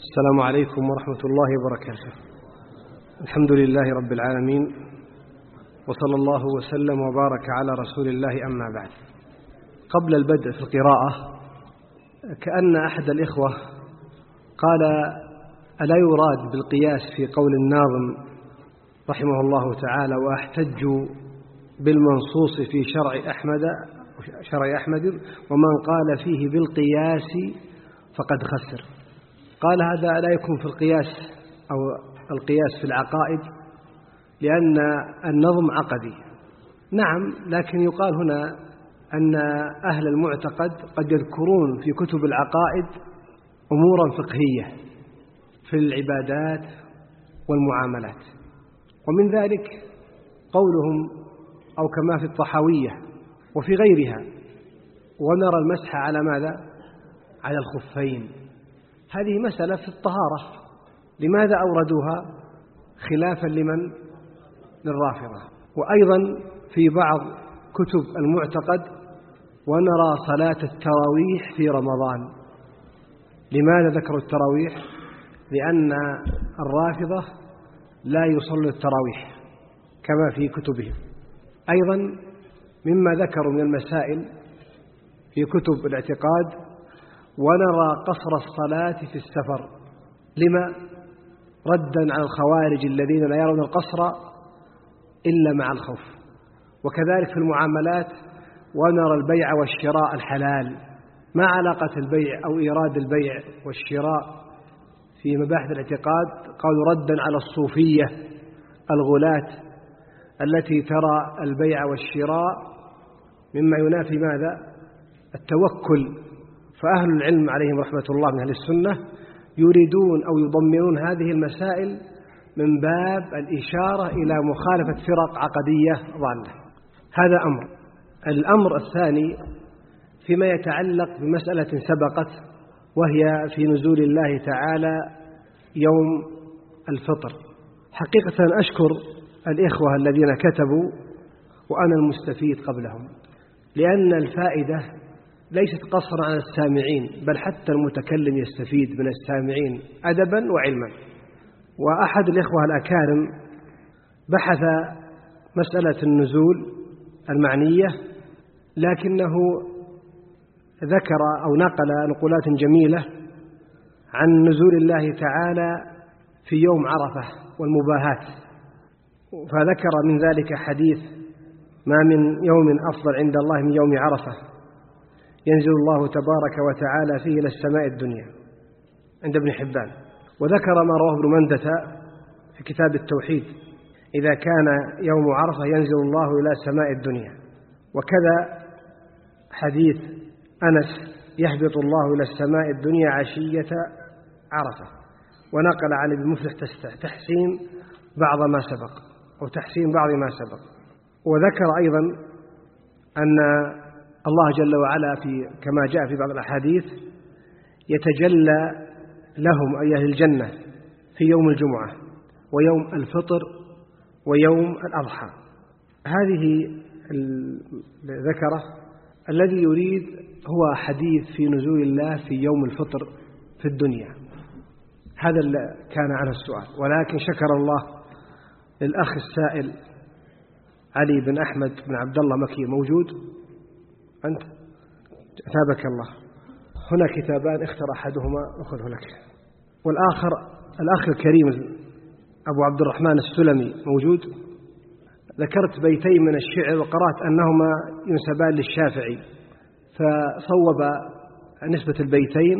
السلام عليكم ورحمة الله وبركاته. الحمد لله رب العالمين وصلى الله وسلم وبارك على رسول الله أما بعد. قبل البدء في القراءة كأن أحد الإخوة قال ألا يراد بالقياس في قول الناظم رحمه الله تعالى وأحتج بالمنصوص في شرع أحمد شرع أحمد ومن قال فيه بالقياس فقد خسر. قال هذا لا يكون في القياس أو القياس في العقائد لأن النظم عقدي. نعم لكن يقال هنا أن أهل المعتقد قد يذكرون في كتب العقائد أمورا فقهية في العبادات والمعاملات. ومن ذلك قولهم أو كما في الطحاوية وفي غيرها. ونرى المسح على ماذا؟ على الخفين. هذه مسألة في الطهارة. لماذا أوردوها؟ خلافا لمن؟ للرافضة. وأيضا في بعض كتب المعتقد ونرى صلاة التراويح في رمضان. لماذا ذكروا التراويح؟ لأن الرافضة لا يصلي التراويح كما في كتبهم. أيضا مما ذكروا من المسائل في كتب الاعتقاد ونرى قصر الصلاة في السفر. لما؟ ردا على الخوارج الذين لا يرون القصر إلا مع الخوف. وكذلك في المعاملات ونرى البيع والشراء الحلال. ما علاقة البيع أو إيراد البيع والشراء في مباحث الاعتقاد؟ قالوا ردا على الصوفية الغلاة التي ترى البيع والشراء مما ينافي ماذا؟ التوكل فأهل العلم عليهم رحمة الله من أهل السنة يريدون أو يضمنون هذه المسائل من باب الإشارة إلى مخالفة فرق عقدية ضالة. هذا أمر. الأمر الثاني فيما يتعلق بمسألة سبقت وهي في نزول الله تعالى يوم الفطر. حقيقة أشكر الإخوة الذين كتبوا وأنا المستفيد قبلهم لأن الفائدة ليست قصرا على السامعين بل حتى المتكلم يستفيد من السامعين أدبا وعلما. وأحد الإخوة الأكارم بحث مسألة النزول المعنية لكنه ذكر أو نقل نقولات جميلة عن نزول الله تعالى في يوم عرفة والمباهات فذكر من ذلك حديث ما من يوم أفضل عند الله من يوم عرفة. ينزل الله تبارك وتعالى فيه إلى السماء الدنيا عند ابن حبان. وذكر ما رواه ابن مندة في كتاب التوحيد إذا كان يوم عرفة ينزل الله إلى سماء الدنيا. وكذا حديث أنس يهبط الله إلى السماء الدنيا عشية عرفة. ونقل عن ابن مفلح تحسين بعض ما سبق أو تحسين بعض ما سبق. وذكر أيضا أن الله جل وعلا في كما جاء في بعض الأحاديث يتجلى لهم أي أهل الجنة في يوم الجمعة ويوم الفطر ويوم الأضحى. هذه ذكره الذي يريد هو حديث في نزول الله في يوم الفطر في الدنيا. هذا كان عنه السؤال. ولكن شكر الله للأخ السائل علي بن أحمد بن عبد الله مكي موجود. أنت. أثابك الله. هنا كتابان اختر أحدهما أخذه لك. والآخر الأخ الكريم أبو عبد الرحمن السلمي موجود؟ ذكرت بيتين من الشعر وقرأت أنهما ينسبان للشافعي. فصوب نسبة البيتين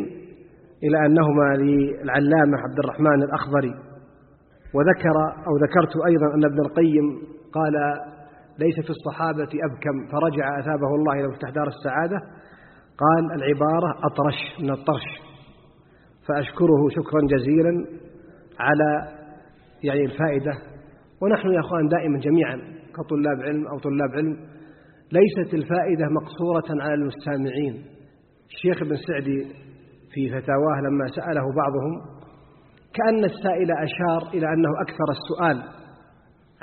إلى أنهما للعلامة عبد الرحمن الأخضري. وذكر أو ذكرت أيضا أن ابن القيم قال ليس في الصحابة أبكم. فرجع أثابه الله إلى مفتاح دار السعادة قال العبارة أطرش من الطرش. فأشكره شكرا جزيلا على يعني الفائدة. ونحن يا أخوان دائما جميعا كطلاب علم أو طلاب علم ليست الفائدة مقصورة على المستمعين. الشيخ ابن سعدي في فتاواه لما سأله بعضهم كأن السائل أشار إلى أنه أكثر السؤال.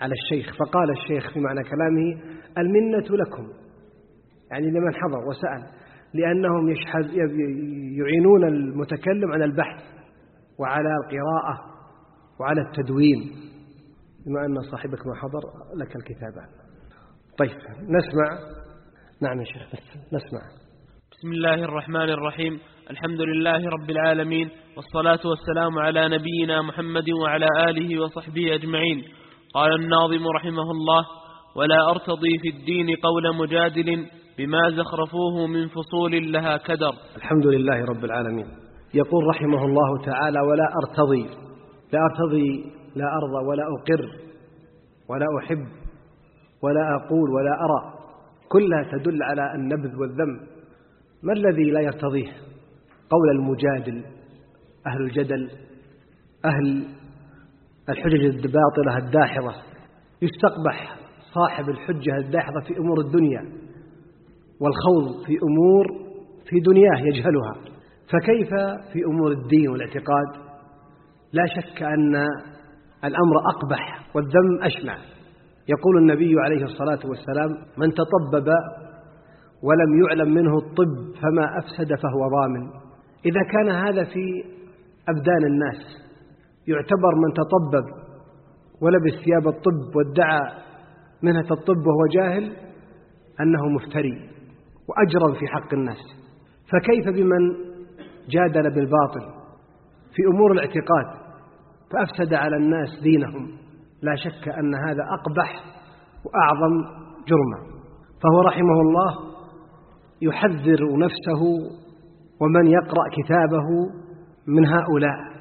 على الشيخ فقال الشيخ في معنى كلامه المنة لكم. يعني لمن حضر وسأل لأنهم يعينون المتكلم على البحث وعلى القراءة وعلى التدوين. بما أن صاحبك ما حضر لك الكتابان. طيب نسمع. نعم يا شيخ نسمع. بسم الله الرحمن الرحيم. الحمد لله رب العالمين والصلاة والسلام على نبينا محمد وعلى آله وصحبه أجمعين. قال الناظم رحمه الله ولا أرتضي في الدين قول مجادل بما زخرفوه من فصول لها كدر. الحمد لله رب العالمين. يقول رحمه الله تعالى ولا أرتضي لا أرتضي لا أرضى ولا أقر ولا أحب ولا أقول ولا أرى كلها تدل على النبذ والذم ما الذي لا يرتضيه قول المجادل أهل الجدل أهل الحجج الباطلة الداحضة يستقبح صاحب الحجة الداحضة في أمور الدنيا والخوض في أمور في دنياه يجهلها. فكيف في أمور الدين والاعتقاد؟ لا شك أن الأمر أقبح والذم أشنع يقول النبي عليه الصلاة والسلام من تطبب ولم يعلم منه الطب فما أفسد فهو ضامن. إذا كان هذا في أبدان الناس يعتبر من تطبب ولبس ثياب الطب وادعى منهة الطب وهو جاهل أنه مفتري وأجرم في حق الناس. فكيف بمن جادل بالباطل في أمور الاعتقاد فأفسد على الناس دينهم؟ لا شك أن هذا أقبح وأعظم جرما فهو رحمه الله يحذر نفسه ومن يقرأ كتابه من هؤلاء.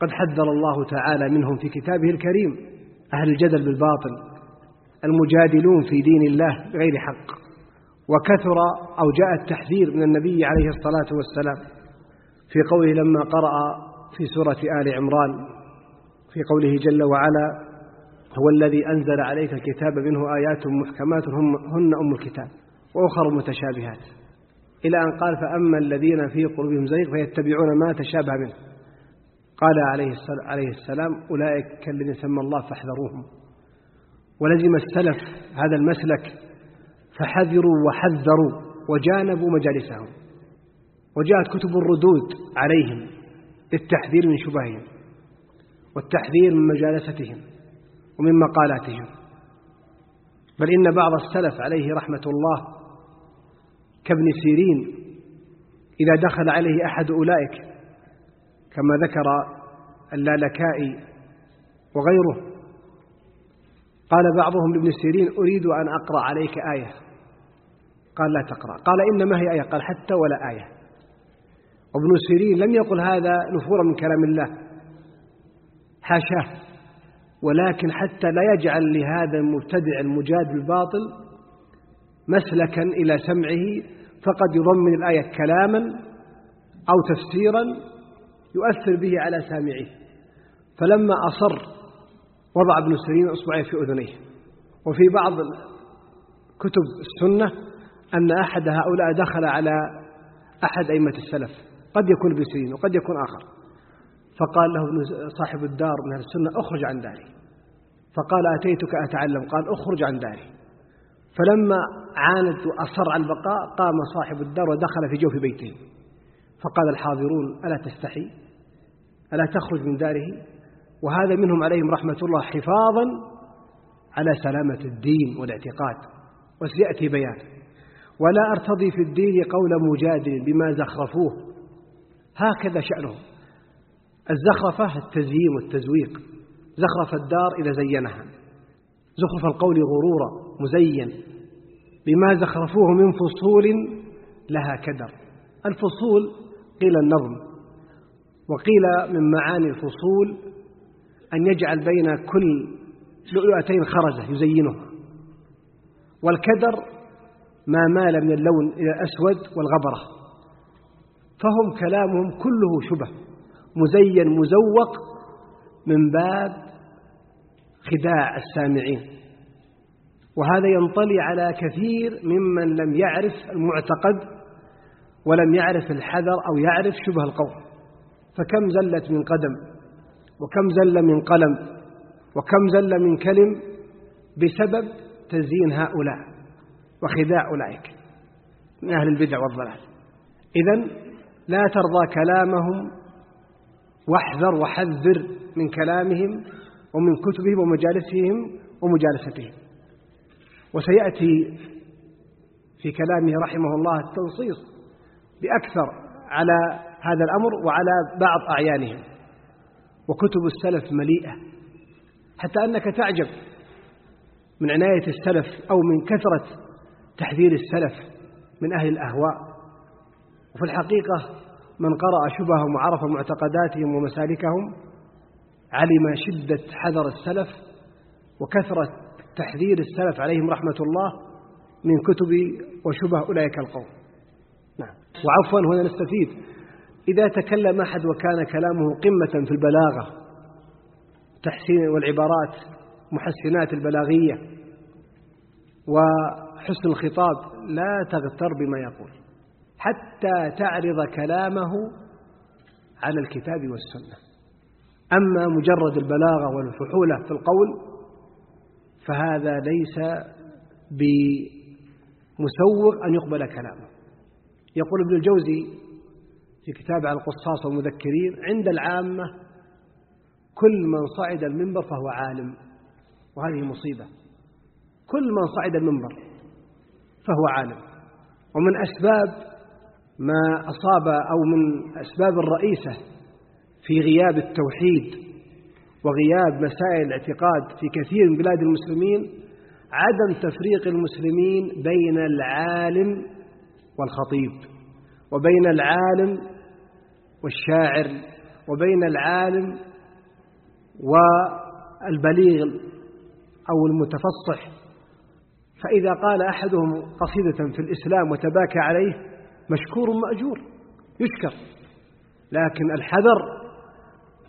وقد حذر الله تعالى منهم في كتابه الكريم أهل الجدل بالباطل المجادلون في دين الله بغير حق وكثر أو جاء التحذير من النبي عليه الصلاة والسلام في قوله لما قرأ في سورة آل عمران في قوله جل وعلا هو الذي أنزل عليك الكتاب منه آيات محكمات هن أم الكتاب وأخر متشابهات. إلى أن قال فأما الذين في قلوبهم زيغ فيتبعون ما تشابه منه. قال عليه السلام أولئك كالذين سمى الله فاحذروهم. ولزم السلف هذا المسلك فحذروا وحذروا وجانبوا مجالسهم. وجاءت كتب الردود عليهم للتحذير من شبههم والتحذير من مجالستهم ومن مقالاتهم. بل إن بعض السلف عليه رحمة الله كابن سيرين إذا دخل عليه أحد أولئك كما ذكر اللالكائي وغيره. قال بعضهم لابن سيرين أريد أن أقرأ عليك آية. قال لا تقرأ. قال إنما هي آية. قال حتى ولا آية. وابن سيرين لم يقل هذا نفورا من كلام الله. حاشاه. ولكن حتى لا يجعل لهذا المبتدع المجاد بالباطل مسلكا إلى سمعه فقد يضمن الآية كلاما أو تفسيرا يؤثر به على سامعيه فلما أصر وضع ابن سيرين إصبعيه في أذنيه. وفي بعض كتب السنة أن أحد هؤلاء دخل على أحد أئمة السلف. قد يكون ابن سيرين وقد يكون آخر. فقال له صاحب الدار من أهل السنة اخرج عن داري. فقال أتيتك أتعلم؟ قال اخرج عن داري. فلما عاند وأصر على البقاء قام صاحب الدار ودخل في جوف بيته. فقال الحاضرون ألا تستحي؟ ألا تخرج من داره؟ وهذا منهم عليهم رحمة الله حفاظا على سلامة الدين والاعتقاد. وسيأتي بيان. ولا أرتضي في الدين قول مجادل بما زخرفوه. هكذا شأنه الزخرفة التزيين والتزويق. زخرف الدار إذا زينها. زخرف القول غرورا مزين. بما زخرفوه من فصول لها كدر. الفصول قيل النظم وقيل من معاني الفصول أن يجعل بين كل لؤلؤتين خرزة يزينها والكدر ما مال من اللون إلى الأسود والغبرة. فهم كلامهم كله شبه مزين مزوق من باب خداع السامعين. وهذا ينطلي على كثير ممن لم يعرف المعتقد ولم يعرف الحذر أو يعرف شبه القول. فكم زلت من قدم وكم زل من قلم وكم زل من كلم بسبب تزيين هؤلاء وخداع أولئك من أهل البدع والضلال. إذا لا ترضى كلامهم واحذر وحذر من كلامهم ومن كتبهم ومجالسهم ومجالستهم. وسيأتي في كلامه رحمه الله التنصيص بأكثر على هذا الأمر وعلى بعض أعيانهم. وكتب السلف مليئة. حتى أنك تعجب من عناية السلف أو من كثرة تحذير السلف من أهل الأهواء. وفي الحقيقة من قرأ شبههم وعرف معتقداتهم ومسالكهم علم شدة حذر السلف وكثرة تحذير السلف عليهم رحمة الله من كتب وشبه أولئك القوم. وعفوا هنا نستفيد. إذا تكلم أحد وكان كلامه قمة في البلاغة تحسين والعبارات محسنات البلاغية وحسن الخطاب لا تغتر بما يقول حتى تعرض كلامه على الكتاب والسنة. أما مجرد البلاغة والفحولة في القول فهذا ليس بمسوغ أن يقبل كلامه. يقول ابن الجوزي في كتاب على القصاص والمذكرين عند العامة كل من صعد المنبر فهو عالم وهذه مصيبة. كل من صعد المنبر فهو عالم. ومن أسباب ما أصاب أو من أسباب الرئيسة في غياب التوحيد وغياب مسائل الاعتقاد في كثير من بلاد المسلمين عدم تفريق المسلمين بين العالم والخطيب وبين العالم والشاعر وبين العالم والبليغ أو المتفصح. فإذا قال أحدهم قصيدة في الإسلام وتباكى عليه مشكور مأجور يشكر. لكن الحذر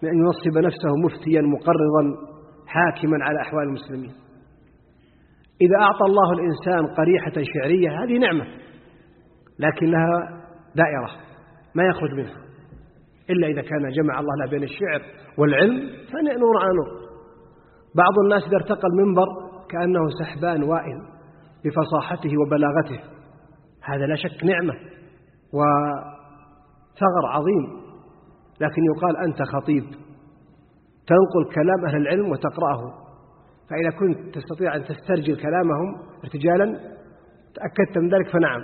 من أن ينصب نفسه مفتيا مقررا حاكما على أحوال المسلمين. إذا أعطى الله الإنسان قريحة شعرية هذه نعمة. لكن لها دائرة ما يخرج منها. إلا إذا كان جمع الله له بين الشعر والعلم فنور على نور. بعض الناس إذا ارتقى المنبر كأنه سحبان وائل بفصاحته وبلاغته. هذا لا شك نعمة وثغر عظيم. لكن يقال أنت خطيب. تنقل كلام أهل العلم وتقرأه. فإذا كنت تستطيع أن تسترجل كلامهم ارتجالا تأكدت من ذلك فنعم.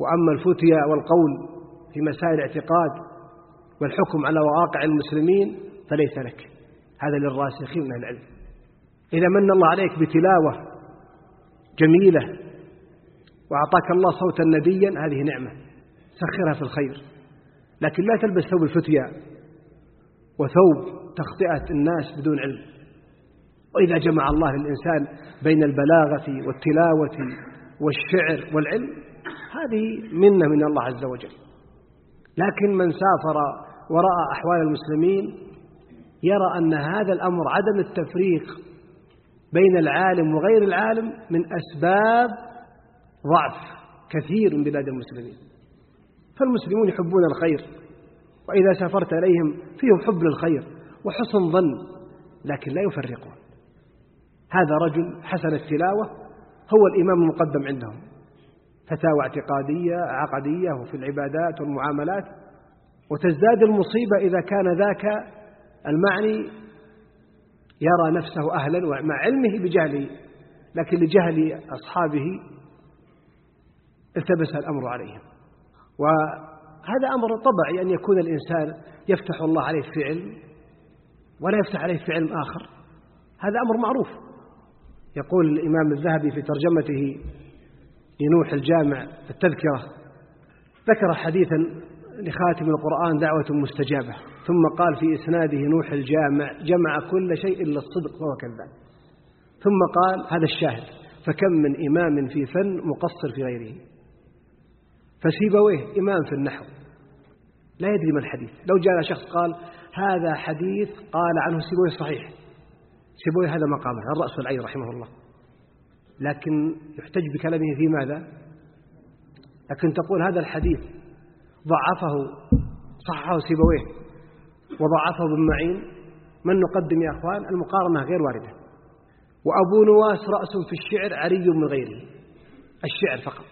وأما الفتيا والقول في مسائل الاعتقاد والحكم على واقع المسلمين فليس لك. هذا للراسخين من العلم. إذا من الله عليك بتلاوة جميلة وأعطاك الله صوتا نبيا هذه نعمة. سخرها في الخير. لكن لا تلبس ثوب الفتيا وثوب تخطئة الناس بدون علم. وإذا جمع الله للإنسان بين البلاغة والتلاوة والشعر والعلم هذه منة من الله عز وجل. لكن من سافر ورأى أحوال المسلمين يرى أن هذا الأمر عدم التفريق بين العالم وغير العالم من أسباب ضعف كثير من بلاد المسلمين. فالمسلمون يحبون الخير وإذا سافرت إليهم فيهم حب للخير وحسن ظن لكن لا يفرقون. هذا رجل حسن التلاوة هو الإمام المقدم عندهم. فتاوى اعتقادية عقدية وفي العبادات والمعاملات. وتزداد المصيبة إذا كان ذاك المعني يرى نفسه أهلا ومع علمه بجهله لكن لجهل أصحابه التبس الأمر عليهم. وهذا أمر طبعي أن يكون الإنسان يفتح الله عليه في علم ولا يفتح عليه في علم آخر. هذا أمر معروف. يقول الإمام الذهبي في ترجمته لنوح الجامع التذكرة. ذكر حديثا لخاتم القرآن دعوة مستجابة ثم قال في إسناده نوح الجامع جمع كل شيء إلا الصدق وهو كذاب. ثم قال هذا الشاهد فكم من إمام في فن مقصر في غيره. فسيبويه إمام في النحو. لا يدري ما الحديث. لو جاء شخص قال هذا حديث قال عنه سيبويه صحيح. سيبويه هذا مقامه الرأس والعين رحمه الله. لكن يحتج بكلامه في ماذا؟ لكن تقول هذا الحديث ضعفه صححه سيبويه وضعفه ابن معين. من نقدم يا أخوان؟ المقارنة غير واردة. وأبو نواس رأس في الشعر عري من غيره الشعر فقط.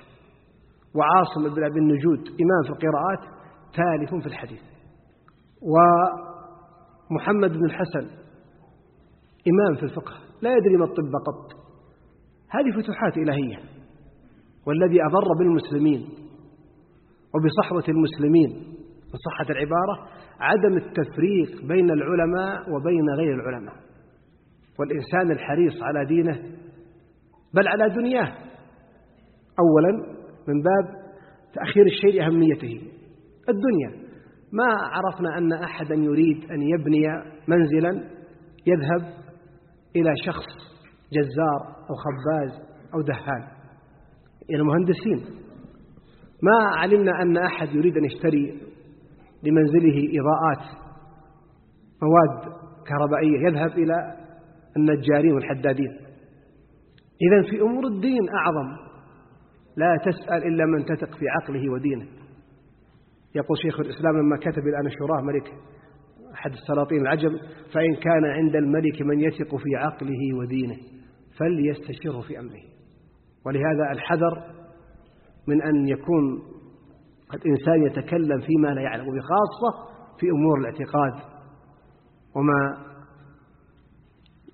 وعاصم بن أبي النجود إمام في القراءات تالف في الحديث. ومحمد بن الحسن إمام في الفقه. لا يدري ما الطب قط. هذه فتوحات إلهية والذي أضر بالمسلمين وبصحوة المسلمين من صحة العبارة عدم التفريق بين العلماء وبين غير العلماء. والإنسان الحريص على دينه بل على دنياه. أولا من باب تأخير الشيء لأهميته الدنيا. ما عرفنا أن أحدا يريد أن يبني منزلا يذهب إلى شخص جزار أو خباز أو دهان. إلى مهندسين. ما علمنا أن أحد يريد أن يشتري لمنزله إضاءات مواد كهربائية. يذهب إلى النجارين والحدادين. إذا في أمور الدين أعظم. لا تسأل إلا من تثق في عقله ودينه. يقول شيخ الإسلام لما كتب الآن شوراه ملك أحد السلاطين العجم فإن كان عند الملك من يثق في عقله ودينه. فليستشره في أمره. ولهذا الحذر من أن يكون الإنسان يتكلم فيما لا يعلم وبخاصة في أمور الاعتقاد وما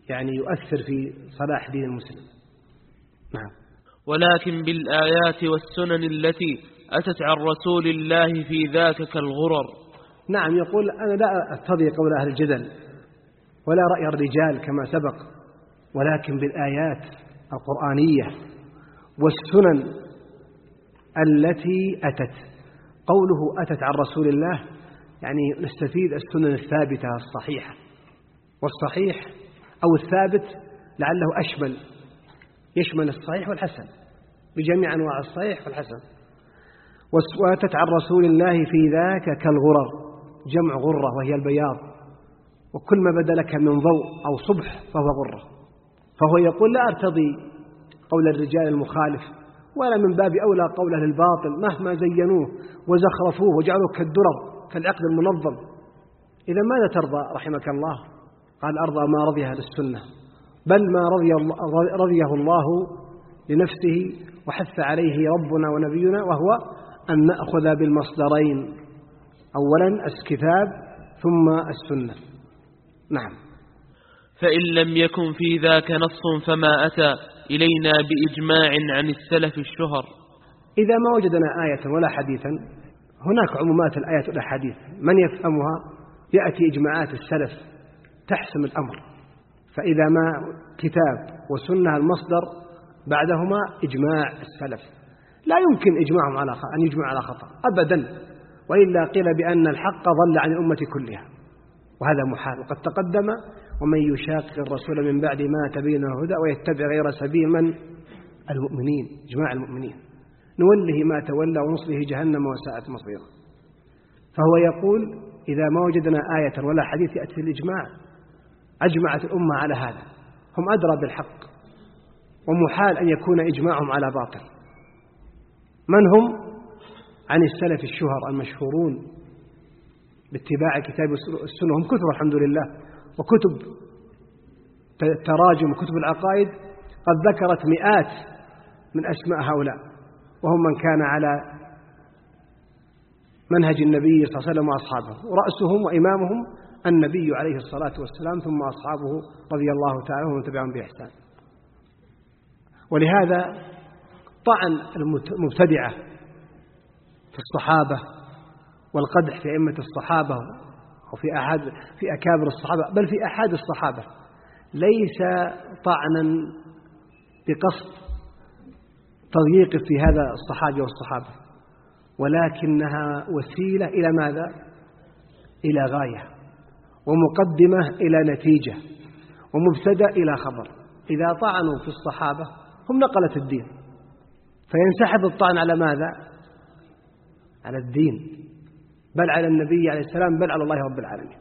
يعني يؤثر في صلاح دين المسلم. نعم. ولكن بالآيات والسنن التي أتت عن رسول الله في ذاك كالغرر. نعم يقول أنا لا أرتضي قول أهل الجدل ولا رأي الرجال كما سبق. ولكن بالآيات القرآنية والسنن التي أتت. قوله أتت عن رسول الله يعني نستفيد السنن الثابتة الصحيحة. والصحيح أو الثابت لعله أشمل. يشمل الصحيح والحسن. بجميع أنواع الصحيح والحسن. وأتت عن رسول الله في ذاك كالغرر جمع غرة وهي البياض. وكل ما بدا لك من ضوء أو صبح فهو غرة. فهو يقول لا أرتضي قول الرجال المخالف ولا من باب أولى قول أهل الباطل مهما زينوه وزخرفوه وجعلوه كالدرر كالعقد المنظم. إذا ماذا ترضى رحمك الله؟ قال أرضى ما رضي أهل السنة بل ما رضي رضيه الله لنفسه وحث عليه ربنا ونبينا وهو أن نأخذ بالمصدرين. أولا الكتاب ثم السنة. نعم. فإن لم يكن في ذاك نص فما أتى إلينا بإجماع عن السلف الشهر. إذا ما وجدنا آية ولا حديثا هناك عمومات الآيات والأحاديث. من يفهمها؟ يأتي إجماعات السلف تحسم الأمر. فإذا ما كتاب وسنة المصدر بعدهما إجماع السلف. لا يمكن إجماعهم على أن يجمع على خطأ أبدا. وإلا قيل بأن الحق ضل عن الأمة كلها. وهذا محال. وقد تقدم ومن يشاقق الرسول من بعد ما تبين الهدى ويتبع غير سبيل من؟ المؤمنين إجماع المؤمنين. نوله ما تولى ونصله جهنم وساءت مصيره. فهو يقول إذا ما وجدنا آية ولا حديث يأتي الإجماع أجمعت الأمة على هذا. هم أدرى بالحق ومحال أن يكون إجماعهم على باطل. من هم؟ عن السلف الشهر المشهورون باتباع كتاب السنة. هم كثر الحمد لله. وكتب التراجم وكتب العقائد قد ذكرت مئات من أسماء هؤلاء وهم من كان على منهج النبي صلى الله عليه وسلم وأصحابه ورأسهم وإمامهم النبي عليه الصلاة والسلام ثم أصحابه رضي الله تعالى ومن تبعهم بإحسان. ولهذا طعن المبتدعة في الصحابة والقدح في أئمة الصحابة وفي أحد في أكابر الصحابة بل في أحد الصحابة ليس طعنا بقصد تضييق في هذا الصحابي والصحابة ولكنها وسيلة إلى ماذا؟ إلى غاية ومقدمة إلى نتيجة ومبتدأ إلى خبر إذا طعنوا في الصحابة هم نقلة الدين فينسحب الطعن على ماذا؟ على الدين بل على النبي عليه السلام بل على الله رب العالمين.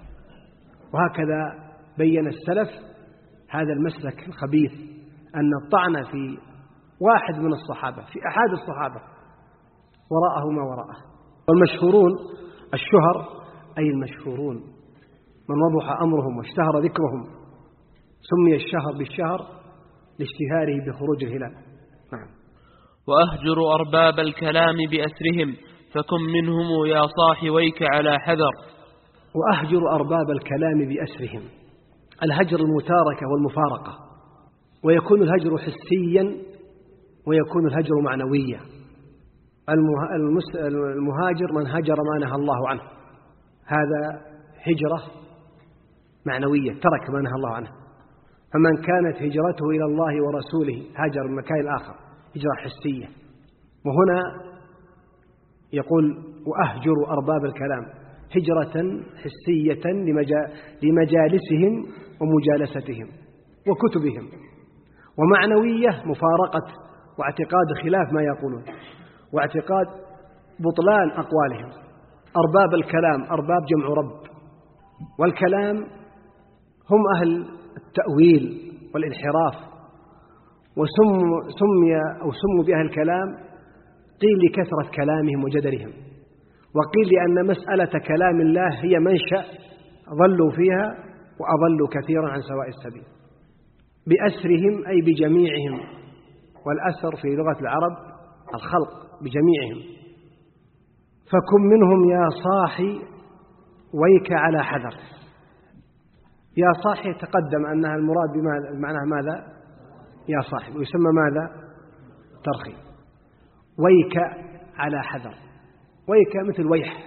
وهكذا بين السلف هذا المسلك الخبيث أن الطعن في واحد من الصحابة في أحد الصحابة وراءه ما وراءه. والمشهورون الشهر أي المشهورون من وضح أمرهم واشتهر ذكرهم سمي الشهر بالشهر لاشتهاره بخروج الهلال. نعم. وأهجر أرباب الكلام بأسرهم فكن منهم يا صاحويك على حذر. وأهجر أرباب الكلام بأسرهم. الهجر المتاركة والمفارقة. ويكون الهجر حسيا ويكون الهجر معنويا. المهاجر من هجر ما نهى الله عنه. هذا هجرة معنوية ترك ما نهى الله عنه. فمن كانت هجرته إلى الله ورسوله هاجر من مكان الآخر هجرة حسية. وهنا يقول وأهجر أرباب الكلام هجرة حسية لمجالسهم ومجالستهم وكتبهم ومعنوية مفارقة واعتقاد خلاف ما يقولون واعتقاد بطلان أقوالهم. أرباب الكلام أرباب جمع رب والكلام هم أهل التأويل والانحراف وسمي أو سموا بأهل الكلام قيل لكثرة كلامهم وجدلهم وقيل لأن مسألة كلام الله هي منشأ ظلوا فيها وأضلوا كثيرا عن سواء السبيل. بأسرهم أي بجميعهم والأسر في لغة العرب الخلق بجميعهم. فكن منهم يا صاحي ويك على حذر. يا صاحي تقدم أنها المراد بمعنى ماذا؟ يا صاحب ويسمى ماذا؟ ترخيم. ويك على حذر. ويك مثل ويح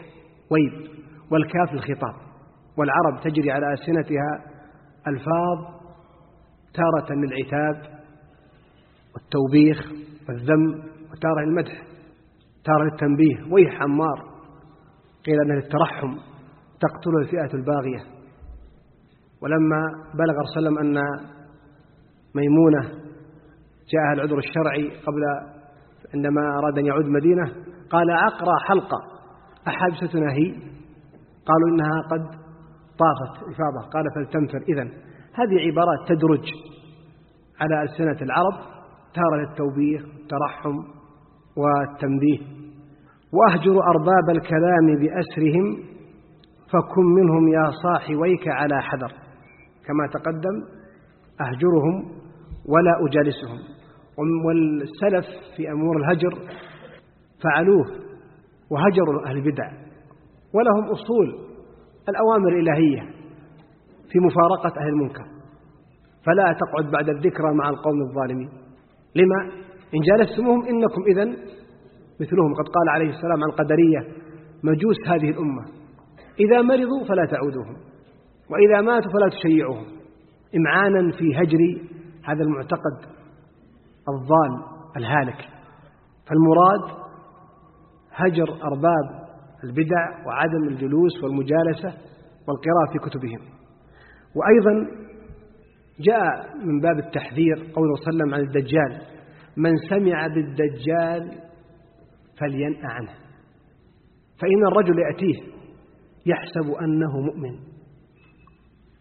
ويب والكاف الخطاب. والعرب تجري على ألسنتها ألفاظ تارة للعتاب والتوبيخ والذم وتارة للمدح تارة للتنبيه. ويح عمار قيل أنها للترحم تقتل الفئة الباغية. ولما بلغ رسول الله أن ميمونة جاءها العذر الشرعي قبل عندما أراد أن يعود مدينة قال عقرى حلقة. أحابستنا هي. قالوا إنها قد طافت إفاضة. قال فلتنفر إذن هذه عبارات تدرج على ألسنة العرب تارة للتوبيخ الترحم والتنبيه. وأهجر أرباب الكلام بأسرهم فكن منهم يا صاح ويك على حذر. كما تقدم أهجرهم ولا أجالسهم. والسلف في أمور الهجر فعلوه وهجروا أهل البدع ولهم أصول الأوامر الإلهية في مفارقة أهل المنكر. فلا تقعد بعد الذكرى مع القوم الظالمين. لما؟ إن جالستموهم إنكم إذن مثلهم. قد قال عليه السلام عن قدرية مجوس هذه الأمة إذا مرضوا فلا تعودوهم وإذا ماتوا فلا تشيعوهم. إمعانا في هجر هذا المعتقد. الضال الهالك. فالمراد هجر أرباب البدع وعدم الجلوس والمجالسة والقراءة في كتبهم. وأيضا جاء من باب التحذير قوله صلى الله عليه وسلم عن الدجال من سمع بالدجال فلينأ عنه. فإن الرجل يأتيه يحسب أنه مؤمن.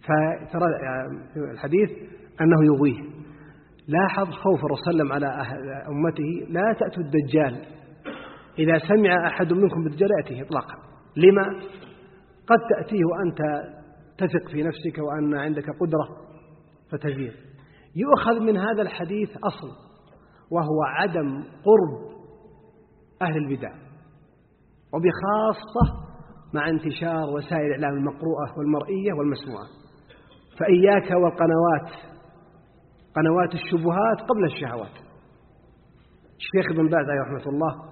فترى الحديث أنه يغويه. لاحظ خوف الرسول صلى الله عليه وسلم على أمته لا تأتوا الدجال إذا سمع أحد منكم بالدجال يأتيه إطلاقا. لما؟ قد تأتيه وأنت تثق في نفسك وأن عندك قدرة فتجير. يؤخذ من هذا الحديث أصل وهو عدم قرب أهل البدع وبخاصة مع انتشار وسائل الإعلام المقروءة والمرئية والمسموعة. فإياك والقنوات قنوات الشبهات قبل الشهوات. الشيخ ابن باز عليه رحمة الله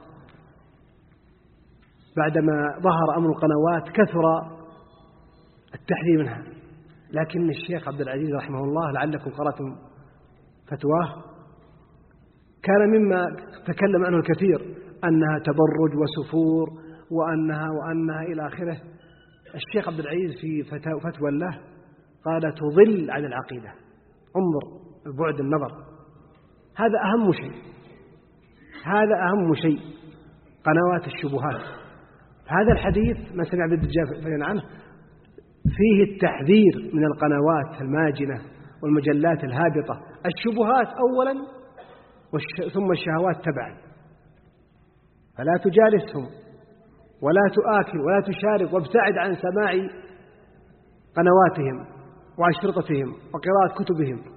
بعدما ظهر أمر القنوات كثر التحذير منها. لكن الشيخ عبد العزيز رحمه الله لعلكم قرأتم فتواه. كان مما تكلم عنه الكثير أنها تبرج وسفور وأنها وأنها إلى آخره. الشيخ عبد العزيز في فتوى له قال تضل عن العقيدة. انظر. بعد النظر. هذا أهم شيء. هذا أهم شيء. قنوات الشبهات. هذا الحديث ما سمع بالدجال عنه فيه التحذير من القنوات الماجنة والمجلات الهابطة. الشبهات أولا ثم الشهوات تبعا. فلا تجالسهم ولا تآكل ولا تشارك وابتعد عن سماع قنواتهم وأشرطتهم وقراءة كتبهم.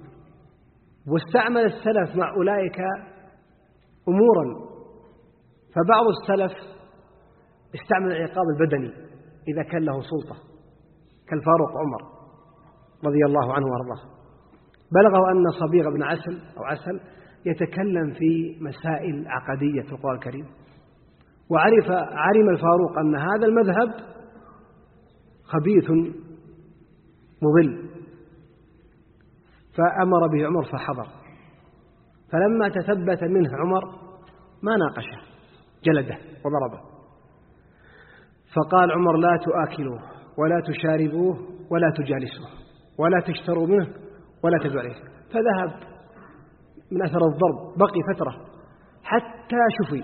واستعمل السلف مع أولئك أمورا فبعض السلف استعمل العقاب البدني إذا كان له سلطة كالفاروق عمر رضي الله عنه وأرضاه. بلغه أن صبيغ بن عسل أو عسل يتكلم في مسائل عقدية في القرآن الكريم وعرف علم الفاروق أن هذا المذهب خبيث مضل. فأمر به عمر فحضر. فلما تثبت منه عمر ما ناقشه جلده وضربه. فقال عمر لا تآكلوه ولا تشاربوه ولا تجالسوه ولا تشتروا منه ولا تدعوا عليه فذهب من أثر الضرب بقي فترة حتى شفي.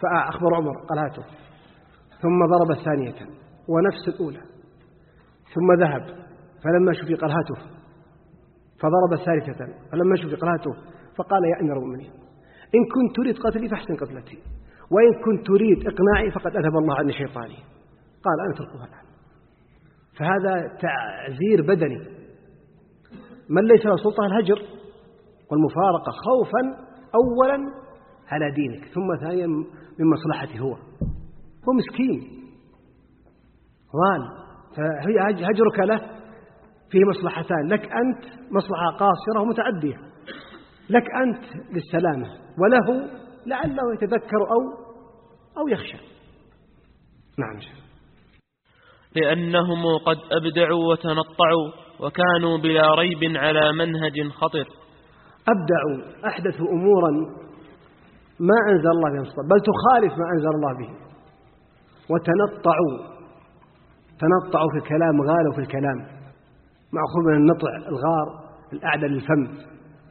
فأخبر عمر قال هاته ثم ضرب الثانية ونفس الأولى. ثم ذهب فلما شفي قال هاته فضرب الثالثة فلما شفي قال هاته فقال يا أمير المؤمنين إن كنت تريد قتلي فاحسن قتلتي وإن كنت تريد إقناعي فقد أذهب الله عني شيطاني. قال أنا اتركوها الآن. فهذا تعزير بدني. من ليس له سلطة الهجر والمفارقة خوفا أولا على دينك ثم ثانيا من مصلحته هو. هو مسكين. ضال. فهي هجرك له؟ فيه مصلحتان لك أنت مصلحة قاصرة ومتعدية. لك أنت للسلامة وله لعله يتذكر أو أو يخشى. نعم لأنهم قد أبدعوا وتنطعوا وكانوا بلا ريب على منهج خطر. أبدعوا أحدثوا أمورا ما أنزل الله بها سلطان بل تخالف ما أنزل الله به. وتنطعوا تنطعوا في الكلام غالوا في الكلام. مأخوذ من النطع الغار الأعلى للفم.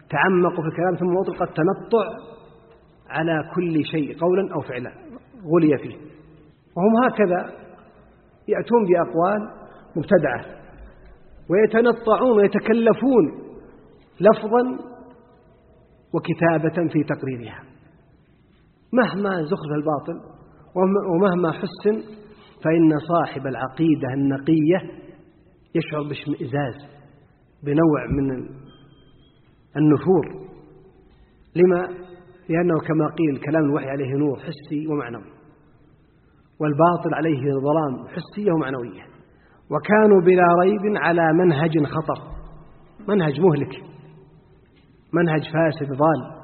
تعمقوا في الكلام ثم أطلق التنطع على كل شيء قولا أو فعلا. غلي فيه. وهم هكذا يأتون بأقوال مبتدعة ويتنطعون ويتكلفون لفظا وكتابة في تقريرها. مهما زخرف الباطل ومهما حسن فإن صاحب العقيدة النقية يشعر باشمئزاز بنوع من النفور. لما؟ لأنه كما قيل كلام الوحي عليه نور حسي ومعنوي. والباطل عليه ظلام حسية ومعنوية وكانوا بلا ريب على منهج خطر. منهج مهلك. منهج فاسد ضال.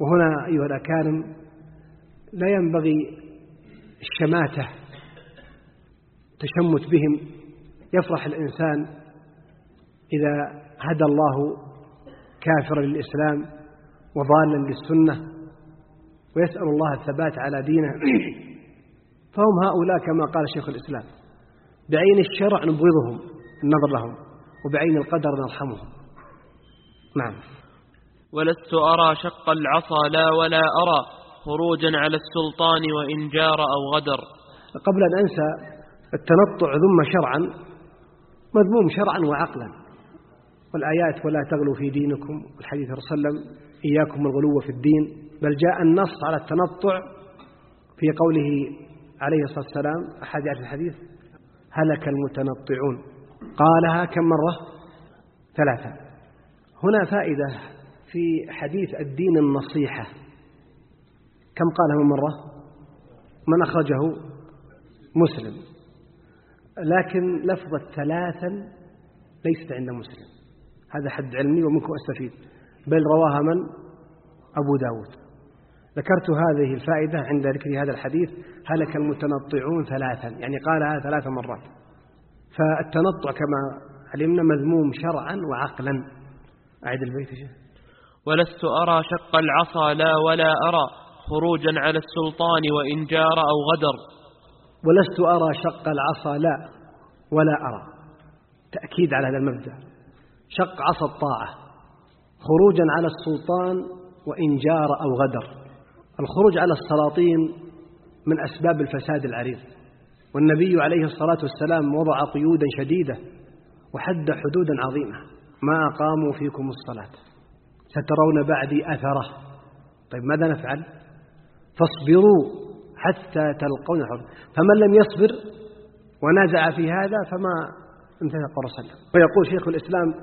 وهنا أيها الأكارم لا ينبغي الشماتة تشمت بهم يفرح الإنسان إذا هدى الله كافرا للإسلام وضالا للسنة ويسأل الله الثبات على دينه فهم هؤلاء كما قال شيخ الإسلام بعين الشرع نبغضهم النظر لهم وبعين القدر نرحمهم. نعم. ولست أرى شق العصا لا ولا أرى خروجا على السلطان وإن جار أو غدر. قبل أن أنسى التنطع ذم شرعا مذموم شرعا وعقلا. والآيات ولا تغلوا في دينكم الحديث صلى الله عليه وسلم إياكم الغلو في الدين. بل جاء النص على التنطع في قوله عليه الصلاة والسلام أحد يعرف الحديث هلك المتنطعون. قالها كم مرة؟ ثلاثة. هنا فائدة في حديث الدين النصيحة. كم قالها من مرة؟ من أخرجه مسلم. لكن لفظة ثلاثا ليست عند مسلم. هذا حد علمي ومنكم أستفيد. بل رواها من؟ أبو داود. ذكرت هذه الفائدة عند ذكر هذا الحديث. هلك المتنطعون ثلاثا. يعني قالها ثلاث مرات. فالتنطع كما علمنا مذموم شرعا وعقلا. أعد البيت شيخ. ولست أرى شق العصا لا ولا أرى خروجا على السلطان وإن جار أو غدر. ولست أرى شق العصا لا ولا أرى. تأكيد على هذا المبدأ. شق عصا الطاعة. خروجا على السلطان وإن جار أو غدر. الخروج على السلاطين من أسباب الفساد العريض. والنبي عليه الصلاة والسلام وضع قيودا شديدة وحد حدودا عظيمة. ما أقاموا فيكم الصلاة. سترون بعدي أثره. طيب ماذا نفعل؟ فاصبروا. حتى تلقون الحر فمن لم يصبر ونازع في هذا فما انتهى الرسول ويقول شيخ الإسلام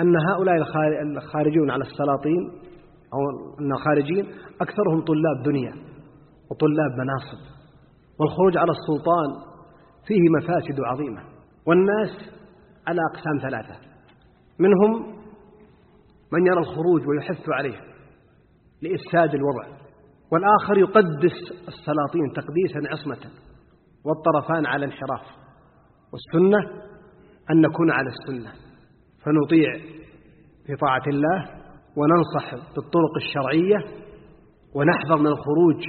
أن هؤلاء الخارجون على السلاطين أو أن الخارجين أكثرهم طلاب دنيا وطلاب مناصب. والخروج على السلطان فيه مفاسد عظيمة. والناس على أقسام ثلاثة. منهم من يرى الخروج ويحث عليه لإفساد الوضع. والآخر يقدس السلاطين تقديسا عصمة والطرفان على انحراف. والسنة أن نكون على السنة فنطيع في طاعة الله وننصح بالطرق الشرعية ونحذر من الخروج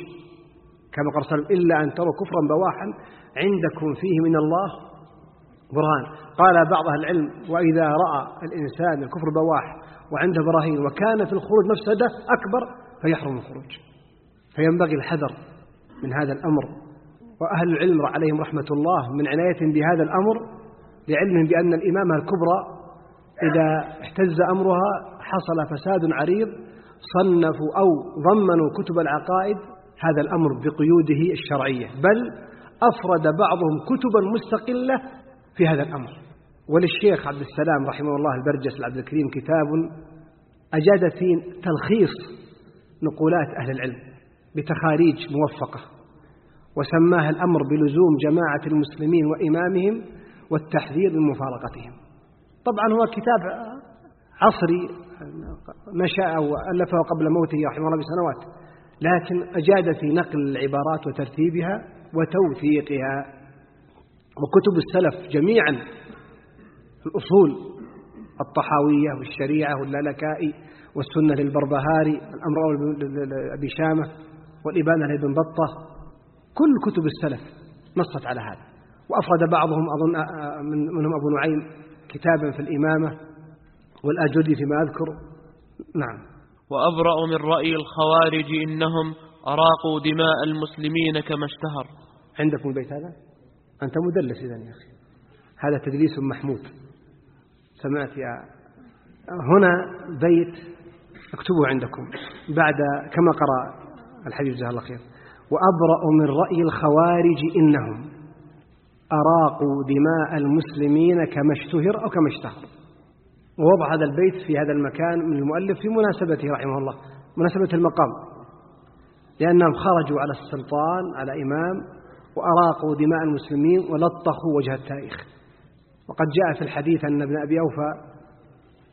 كما قال صلى إلا أن تروا كفرا بواحا عندكم فيه من الله برهان. قال بعض أهل العلم وإذا رأى الإنسان الكفر بواح وعنده براهين وكان في الخروج مفسدة أكبر فيحرم الخروج. فينبغي الحذر من هذا الأمر. وأهل العلم عليهم رحمة الله من عناية بهذا الأمر لعلمهم بأن الإمامة الكبرى إذا احتز أمرها حصل فساد عريض صنفوا أو ضمنوا كتب العقائد هذا الأمر بقيوده الشرعية. بل أفرد بعضهم كتبا مستقلة في هذا الأمر. وللشيخ عبد السلام رحمه الله البرجس العبد الكريم كتاب أجاد في تلخيص نقولات أهل العلم. بتخاريج موفقة وسماها الأمر بلزوم جماعة المسلمين وإمامهم والتحذير من مفارقتهم. طبعا هو كتاب عصري نشأ وألفه قبل موته رحمه الله بسنوات لكن أجاد في نقل العبارات وترتيبها وتوثيقها. وكتب السلف جميعا الأصول الطحاوية والشريعة واللالكائي والسنة للبربهاري الأمر لأبي شامة والإبانة لابن بطة. كل كتب السلف نصت على هذا. وأفرد بعضهم أظن منهم أبو نعيم كتابا في الإمامة والأجدي فيما أذكر. نعم. وأبرأ من رأي الخوارج إنهم أراقوا دماء المسلمين كما اشتهر. عندكم البيت هذا؟ أنت مدلس إذا يا أخي. هذا تدليس محمود. سمعت يا هنا بيت اكتبوا عندكم بعد كما قرأ الحبيب جزاه الله خير. وأبرأ من رأي الخوارج إنهم أراقوا دماء المسلمين كما اشتهر أو كما اشتهر. ووضع هذا البيت في هذا المكان من المؤلف في مناسبته رحمه الله مناسبة المقام. لأنهم خرجوا على السلطان على إمام وأراقوا دماء المسلمين ولطخوا وجه التاريخ. وقد جاء في الحديث أن ابن أبي أوفى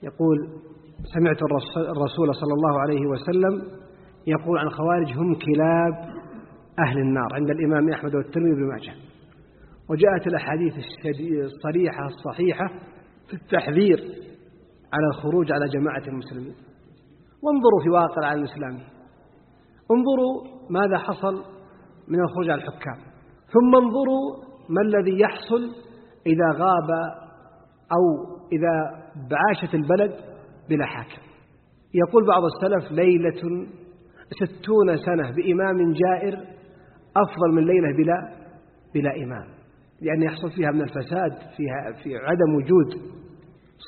يقول سمعت الرسول صلى الله عليه وسلم يقول عن الخوارج هم كلاب أهل النار عند الإمام أحمد والترمذي بن ماجه. وجاءت الأحاديث الصريحة الصحيحة في التحذير على الخروج على جماعة المسلمين. وانظروا في واقع العالم الإسلامي. انظروا ماذا حصل من الخروج على الحكام. ثم انظروا ما الذي يحصل إذا غاب أو إذا بعاشت البلد بلا حاكم. يقول بعض السلف ليلة ستون سنة بإمام جائر أفضل من ليلة بلا بلا إمام. لأن يحصل فيها من الفساد فيها في عدم وجود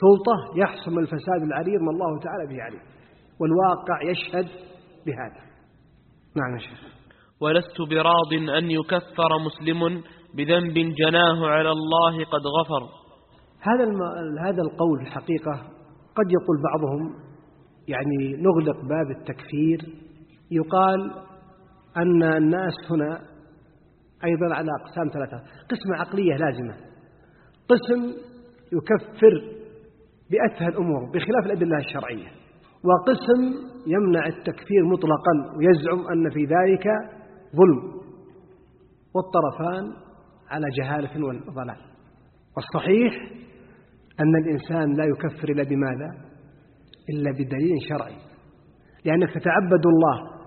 سلطة يحصل من الفساد العريض ما الله تعالى به عليم. والواقع يشهد بهذا. نعم شيخ. ولست براض أن يكفر مسلم بذنب جناه على الله قد غفر. هذا هذا القول الحقيقة قد يقول بعضهم يعني نغلق باب التكفير يقال أن الناس هنا أيضا على أقسام ثلاثة. قسمة عقلية لازمة. قسم يكفر بأتفه الأمور بخلاف الأدلة الشرعية. وقسم يمنع التكفير مطلقا ويزعم أن في ذلك ظلم. والطرفان على جهالة وضلال والصحيح أن الإنسان لا يكفر إلا بماذا؟ إلا بدليل شرعي. لأنك تتعبد الله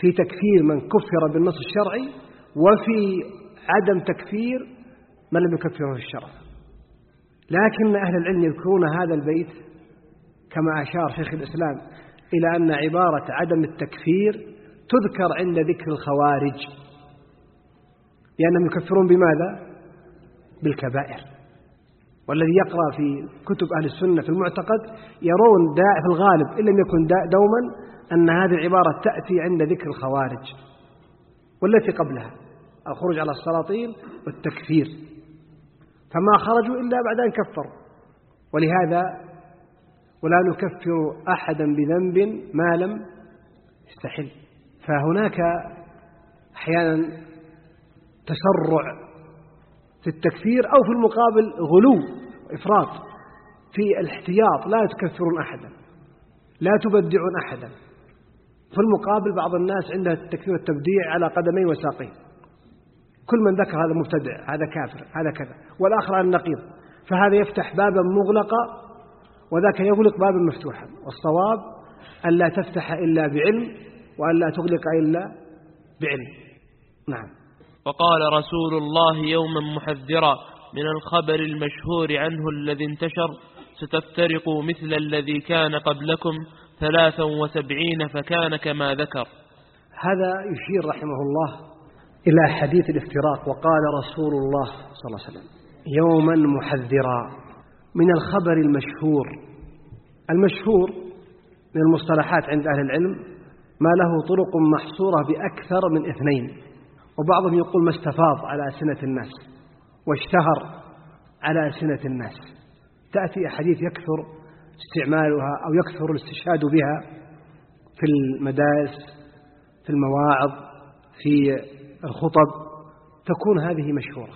في تكفير من كفر بالنص الشرعي وفي عدم تكفير من لم يكفره الشرع. لكن أهل العلم يذكرون هذا البيت كما أشار شيخ الإسلام إلى أن عبارة عدم التكفير تذكر عند ذكر الخوارج. لأنهم يكفرون بماذا؟ بالكبائر. والذي يقرأ في كتب أهل السنة في المعتقد يرون داء في الغالب إن لم يكن داء دوما أن هذه العبارة تأتي عند ذكر الخوارج والتي قبلها الخروج على السلاطين والتكفير. فما خرجوا إلا بعد أن كفروا. ولهذا ولا نكفر أحدا بذنب ما لم يستحل. فهناك أحيانا تسرع في التكفير أو في المقابل غلو إفراط في الاحتياط. لا تكفرون أحدا لا تبدعون أحدا. في المقابل بعض الناس عنده التكفير والتبديع على قدمين وساقين كل من ذكر هذا مبتدع هذا كافر هذا كذا. والآخر على النقيض. فهذا يفتح بابا مغلقا وذاك يغلق بابا مفتوحا. والصواب أن لا تفتح إلا بعلم وأن لا تغلق إلا بعلم. نعم. وقال رسول الله يوما محذرا من الخبر المشهور عنه الذي انتشر ستفترقوا مثل الذي كان قبلكم ثلاثا وسبعين فكان كما ذكر. هذا يشير رحمه الله إلى حديث الافتراق وقال رسول الله صلى الله عليه وسلم يوما محذرا. من الخبر المشهور المشهور من المصطلحات عند أهل العلم ما له طرق محصورة بأكثر من اثنين وبعضهم يقول ما استفاض على ألسنة الناس واشتهر على ألسنة الناس. تأتي أحاديث يكثر استعمالها أو يكثر الاستشهاد بها في المدارس في المواعظ في الخطب تكون هذه مشهورة.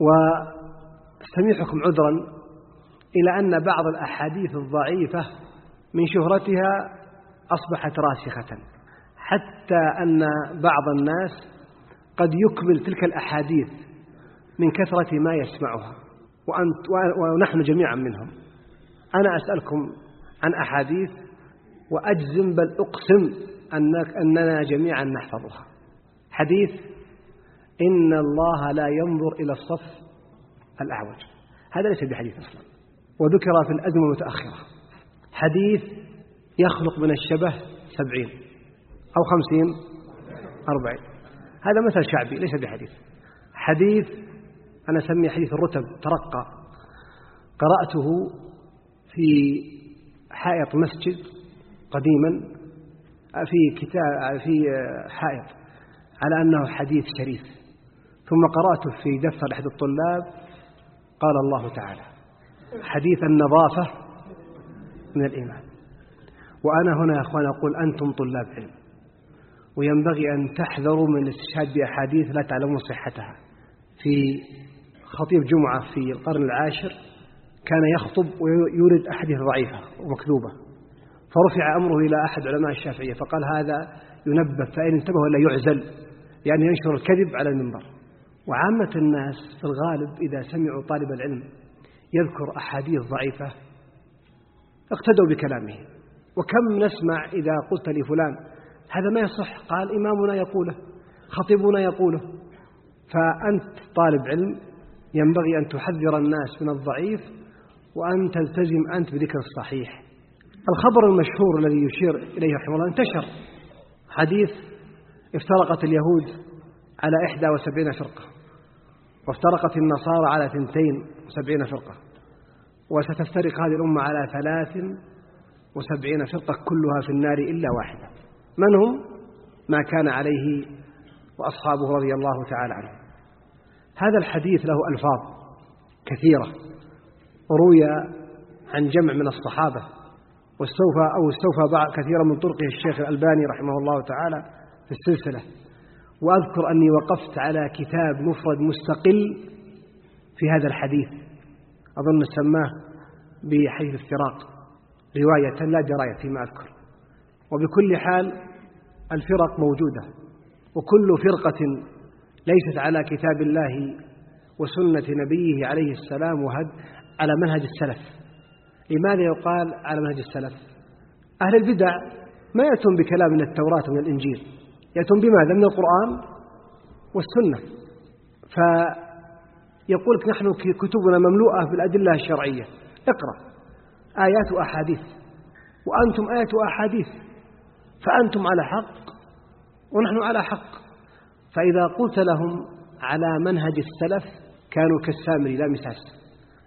واستميحكم عذرا إلى أن بعض الأحاديث الضعيفة من شهرتها أصبحت راسخة حتى أن بعض الناس قد يكمل تلك الأحاديث من كثرة ما يسمعها. ونحن جميعا منهم. أنا أسألكم عن أحاديث وأجزم بل أقسم أنك أننا جميعا نحفظها. حديث إن الله لا ينظر إلى الصف الأعوج. هذا ليس بحديث أصلا. وذكر في الأزمة المتأخرة. حديث يخلق من الشبه سبعين أو خمسين أربعين. هذا مثل شعبي ليس بحديث. حديث أنا أسميه حديث الرتب ترقى. قرأته في حائط مسجد قديما في كتاب في حائط على أنه حديث شريف. ثم قرأته في دفتر أحد الطلاب قال الله تعالى حديث النظافة من الإيمان. وأنا هنا يا أخوان أقول أنتم طلاب علم وينبغي أن تحذروا من الاستشهاد بأحاديث لا تعلمون صحتها. في خطيب جمعة في القرن العاشر كان يخطب ويورد أحاديث ضعيفة ومكذوبة. فرفع أمره إلى أحد علماء الشافعية فقال هذا ينبه فإن انتبه ولا يعزل يعني ينشر الكذب على المنبر. وعامة الناس في الغالب إذا سمعوا طالب العلم يذكر أحاديث ضعيفة اقتدوا بكلامه. وكم نسمع إذا قلت لفلان هذا ما يصح؟ قال إمامنا يقوله خطيبنا يقوله. فأنت طالب علم ينبغي أن تحذر الناس من الضعيف وأن تلتزم أنت بذكر الصحيح. الخبر المشهور الذي يشير إليه رحمه الله انتشر. حديث افترقت اليهود على إحدى وسبعين فرقة وافترقت النصارى على ثنتين وسبعين فرقة وستفترق هذه الأمة على ثلاث وسبعين فرقة كلها في النار إلا واحدة. من هم؟ ما كان عليه وأصحابه رضي الله تعالى عنهم هذا الحديث له ألفاظ كثيرة. وروي عن جمع من الصحابة واستوفى أو استوفى بعض كثيرا من طرقه الشيخ الألباني رحمه الله تعالى في السلسلة. وأذكر أني وقفت على كتاب مفرد مستقل في هذا الحديث أظن سماه بحديث افتراق رواية لا دراية فيما أذكر. وبكل حال الفرق موجودة وكل فرقة ليست على كتاب الله وسنة نبيه عليه السلام وهد على منهج السلف. لماذا يقال على منهج السلف؟ أهل البدع ما يأتون بكلام من التوراة ومن الإنجيل. يأتون بماذا؟ من القرآن والسنة. فيقول نحن كتبنا مملوءة بالأدلة الشرعية. اقرأ آيات وأحاديث. وأنتم آيات وأحاديث. فأنتم على حق ونحن على حق. فإذا قلت لهم على منهج السلف كانوا كالسامري لا مساس.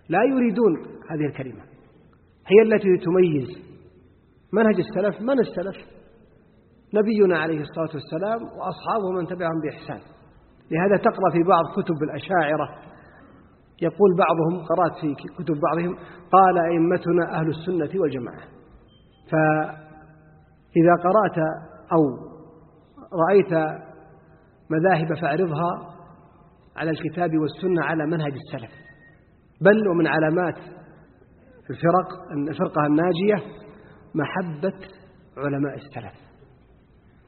لا يريدون هذه الكلمة. هي التي تميز منهج السلف من السلف؟ نبينا عليه الصلاة والسلام وأصحابه من تبعهم بإحسان. لهذا تقرأ في بعض كتب الأشاعرة. يقول بعضهم قرأت في كتب بعضهم قال أئمتنا أهل السنة والجماعة. فإذا قرأت أو رأيت مذاهب فأعرضها على الكتاب والسنة على منهج السلف. بل ومن علامات الفرق الفرقة الناجية محبة علماء السلف.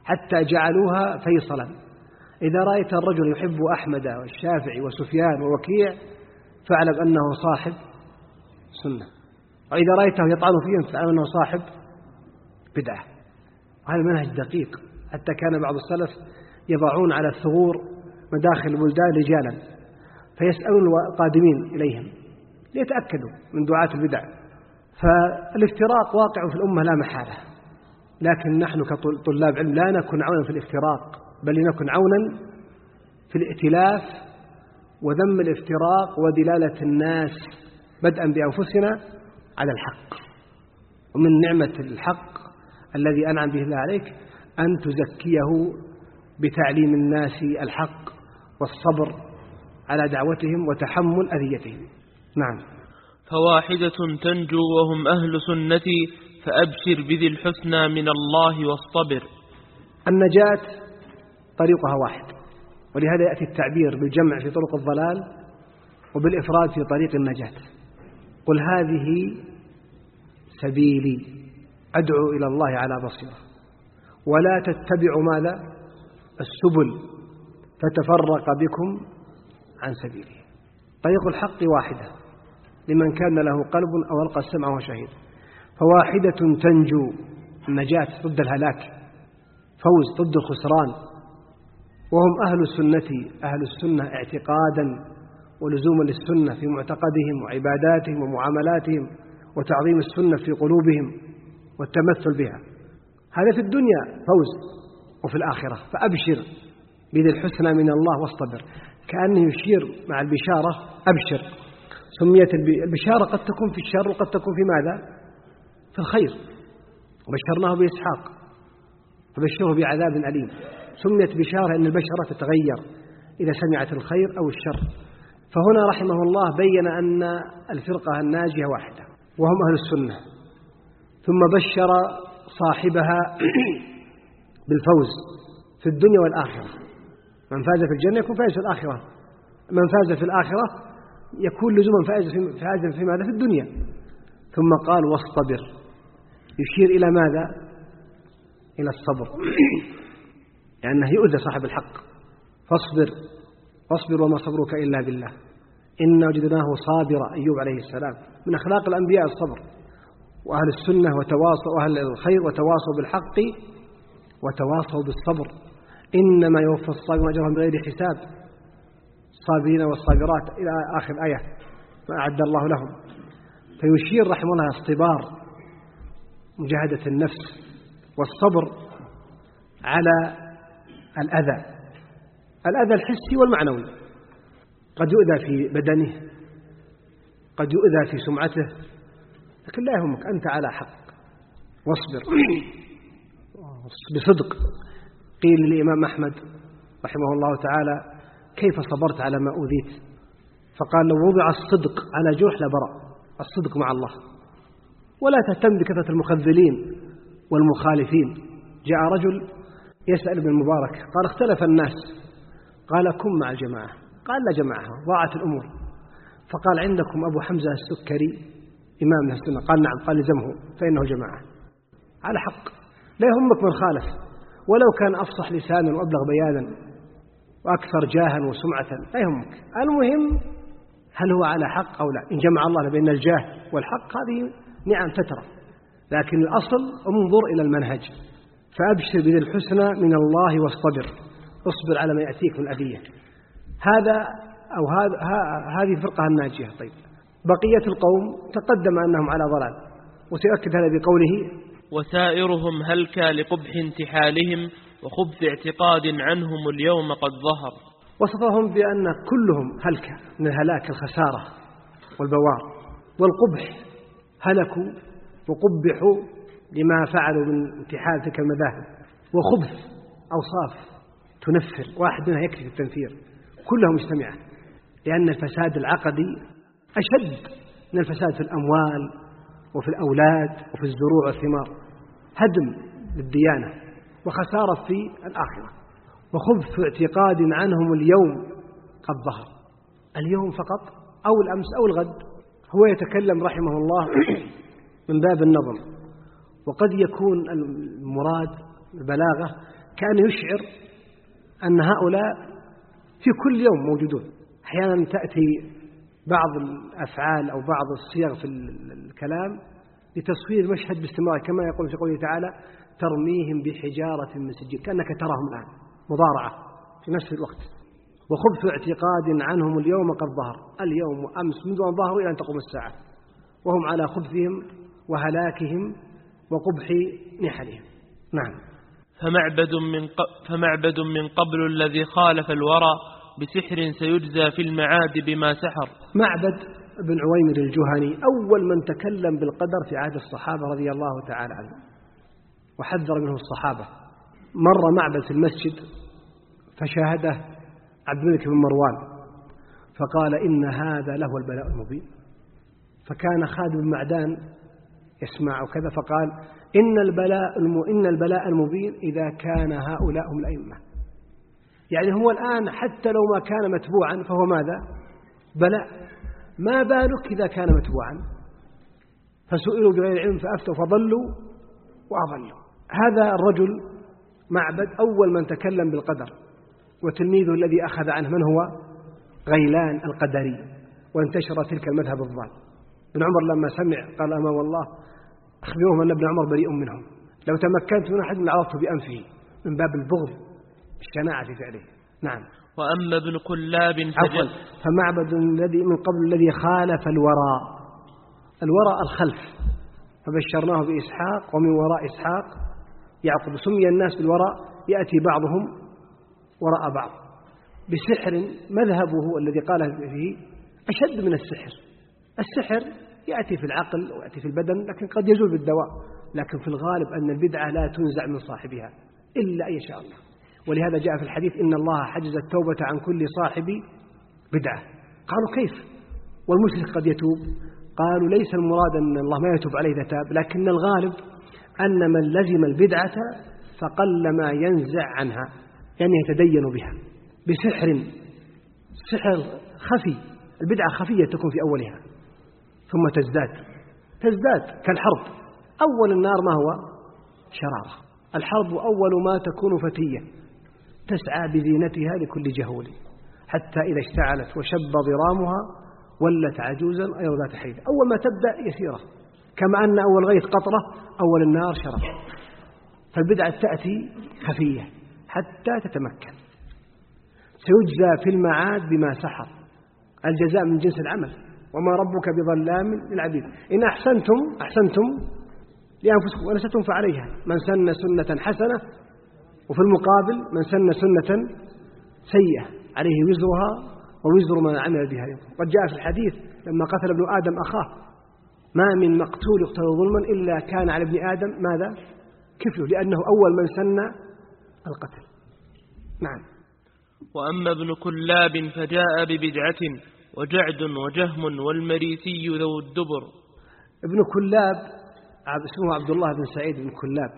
حتى جعلوها فيصلا. إذا رأيت الرجل يحب أحمد والشافعي وسفيان ووكيع فاعلم أنه صاحب سنة. وإذا رأيته يطعن فيهم فاعلم أنه صاحب بدعة. هذا منهج دقيق. حتى كان بعض السلف يضعون على الثغور مداخل البلدان رجالا فيسألون القادمين إليهم. ليتأكدوا من دعاة البدع. فالافتراق واقع في الأمة لا محالة. لكن نحن كطلاب علم لا نكون عونا في الافتراق بل لنكن عونا في الائتلاف وذم الافتراق ودلالة الناس بدءا بأنفسنا على الحق. ومن نعمة الحق الذي أنعم به الله عليك أن تزكيه بتعليم الناس الحق والصبر على دعوتهم وتحمل أذيتهم. نعم. فواحدة تنجو وهم أهل سنتي فأبشر بذي الحسنى من الله واصطبر. النجاة طريقها واحد ولهذا يأتي التعبير بالجمع في طرق الضلال وبالإفراد في طريق النجاة. قل هذه سبيلي أدعو إلى الله على بصيرة. ولا تتبعوا ماذا؟ السبل فتفرق بكم عن سبيله طريق الحق واحدة لمن كان له قلب أو ألقى السمع وهو شهيد. فواحدة تنجو النجاة ضد الهلاك فوز ضد الخسران. وهم أهل السنة أهل السنة اعتقادا ولزوما للسنة في معتقدهم وعباداتهم ومعاملاتهم وتعظيم السنة في قلوبهم والتمثل بها. هذا في الدنيا فوز وفي الآخرة فأبشر بذي الحسنى من الله واصطبر. كأنه يشير مع البشارة أبشر. سميت البشارة قد تكون في الشر وقد تكون في ماذا؟ في الخير. وبشرناه بإسحاق فبشره بعذاب أليم. سميت بشارة أن البشرة تتغير إذا سمعت الخير أو الشر. فهنا رحمه الله بين أن الفرقة الناجية واحدة وهم أهل السنة. ثم بشر صاحبها بالفوز في الدنيا والآخرة. من فاز في الجنة يكون فاز في الآخرة. من فاز في الآخرة يكون لزوما فائزا في, ماذا في الدنيا. ثم قال واصطبر. يشير إلى ماذا؟ إلى الصبر. لأنه يؤذى صاحب الحق. فاصبر. فاصبر وما صبرك إلا بالله. إنا وجدناه صابرا أيوب عليه السلام. من أخلاق الأنبياء الصبر. وأهل السنة وتواصوا وأهل الخير وتواصوا بالحق وتواصوا بالصبر. إنما يوفى الصابرون أجرهم بغير حساب. الصابرين والصابرات إلى آخر آية ما أعد الله لهم. فيشير رحمه الله اصطبار مجاهدة النفس والصبر على الأذى. الأذى الحسي والمعنوي. قد يؤذى في بدنه قد يؤذى في سمعته لكن لا يهمك أنت على حق. واصبر بصدق. قيل للإمام أحمد رحمه الله تعالى كيف صبرت على ما أوذيت؟ فقال لو وضع الصدق على جرح لبرأ. الصدق مع الله. ولا تهتم بكثرة المخذلين والمخالفين. جاء رجل يسأل ابن المبارك قال اختلف الناس. قال كن مع الجماعة. قال لا جماعة ضاعت الأمور. فقال عندكم أبو حمزة السكري إمام السنة. قال نعم قال لزمه فإنه جماعة. على حق. لا يهمك من خالف. ولو كان أفصح لسانا وأبلغ بيانا. وأكثر جاها وسمعة لا يهمك. المهم هل هو على حق أو لا؟ إن جمع الله بين الجاه والحق هذه نعم تترى. لكن الأصل انظر إلى المنهج. فأبشر بذي الحسنى من الله واصطبر. اصبر على ما يأتيك من أذية هذا أو هذا هذه الفرقة الناجية. طيب. بقية القوم تقدم أنهم على ضلال. وسيؤكد هذا بقوله وسائرهم هلك لقبح انتحالهم وخبث اعتقاد عنهم اليوم قد ظهر. وصفهم بأن كلهم هلك من الهلاك الخسارة والبوار والقبح. هلكوا وقبحوا لما فعلوا من انتحال تلك المذاهب. وخبث أوصاف تنفر. واحد منها يكفي في التنفير. كلها مجتمعة لأن الفساد العقدي أشد من الفساد في الأموال وفي الأولاد وفي الزروع والثمار. هدم للديانة. وخسارة في الآخرة. وخبث اعتقاد عنهم اليوم قد ظهر. اليوم فقط أو الأمس أو الغد. هو يتكلم رحمه الله من باب النظر وقد يكون المراد البلاغة كأن يشعر أن هؤلاء في كل يوم موجودون. أحيانا تأتي بعض الأفعال أو بعض الصيغ في الكلام لتصوير مشهد باستمرار كما يقول في قوله تعالى ترميهم بحجارة من سجيل كأنك تراهم الآن مضارعة في نفس الوقت. وخبث اعتقاد عنهم اليوم قد ظهر اليوم وأمس منذ أن ظهروا إلى أن تقوم الساعة. وهم على خبثهم وهلاكهم وقبح نحلهم. نعم. فمعبد من, فمعبد من قبل الذي خالف الورى بسحر سيجزى في المعاد بما سحر. معبد بن عويمر الجهني أول من تكلم بالقدر في عهد الصحابة رضي الله تعالى عنهم. وحذر منه الصحابة. مر معبد في المسجد فشاهده عبد الملك بن مروان فقال إن هذا له البلاء المبين. فكان خالد بن معدان يسمع كذا فقال إن البلاء إن البلاء المبين إذا كان هؤلاء هم الأئمة. يعني هو الآن حتى لو ما كان متبوعا فهو ماذا؟ بلاء. ما بالك إذا كان متبوعا؟ فسئلوا بغير علم فأفتوا فضلوا وأضلوا. هذا الرجل معبد أول من تكلم بالقدر وتلميذه الذي أخذ عنه من هو؟ غيلان القدري وانتشر تلك المذهب الضال. ابن عمر لما سمع قال أما والله أخبرهم أن ابن عمر بريء منهم. لو تمكنت من أحد لعرضته بأنفه من باب البغض الشناعة في فعله. نعم. وأما ابن كلاب عفوا. فمعبد الذي من قبل الذي خالف الوراء. الوراء الخلف. فبشرناه بإسحاق ومن وراء إسحاق يعقوب سمي الناس بالوراء يأتي بعضهم وراء بعض. بسحر مذهبه الذي قاله فيه أشد من السحر. السحر يأتي في العقل ويأتي في البدن لكن قد يزول بالدواء. لكن في الغالب أن البدعة لا تنزع من صاحبها إلا أن يشاء الله. ولهذا جاء في الحديث إن الله حجز التوبة عن كل صاحب بدعة. قالوا كيف؟ والمشرك قد يتوب. قالوا ليس المراد أن الله ما يتوب عليه إذا تاب لكن الغالب أن من لزم البدعة فقل ما ينزع عنها يعني يتدين بها بسحر سحر خفي البدعة خفية تكون في أولها ثم تزداد تزداد كالحرب أول النار ما هو؟ شرارة الحرب أول ما تكون فتية تسعى بزينتها لكل جهول حتى إذا اشتعلت وشب ضرامها ولت عجوزا أيضا ذات حيث أول ما تبدأ يسيرة. كما أن أول غيث قطرة أول النار شرف. فالبدعة تأتي خفية حتى تتمكن. سيجزى في المعاد بما سحر. الجزاء من جنس العمل. وما ربك بظلام للعبيد. إن أحسنتم أحسنتم لأنفسكم وإن أسأتم فعليها. من سن سنة حسنة وفي المقابل من سن سنة سيئة عليه وزرها ووزر من عمل بها قد جاء في الحديث لما قتل ابن آدم أخاه. ما من مقتول يقتل ظلما إلا كان على ابن آدم ماذا؟ كفله لأنه أول من سن القتل. نعم. وأما ابن كلاب فجاء ببدعة وجعد وجهم والمريسي ذو الدبر. ابن كلاب اسمه عبد الله بن سعيد بن كلاب.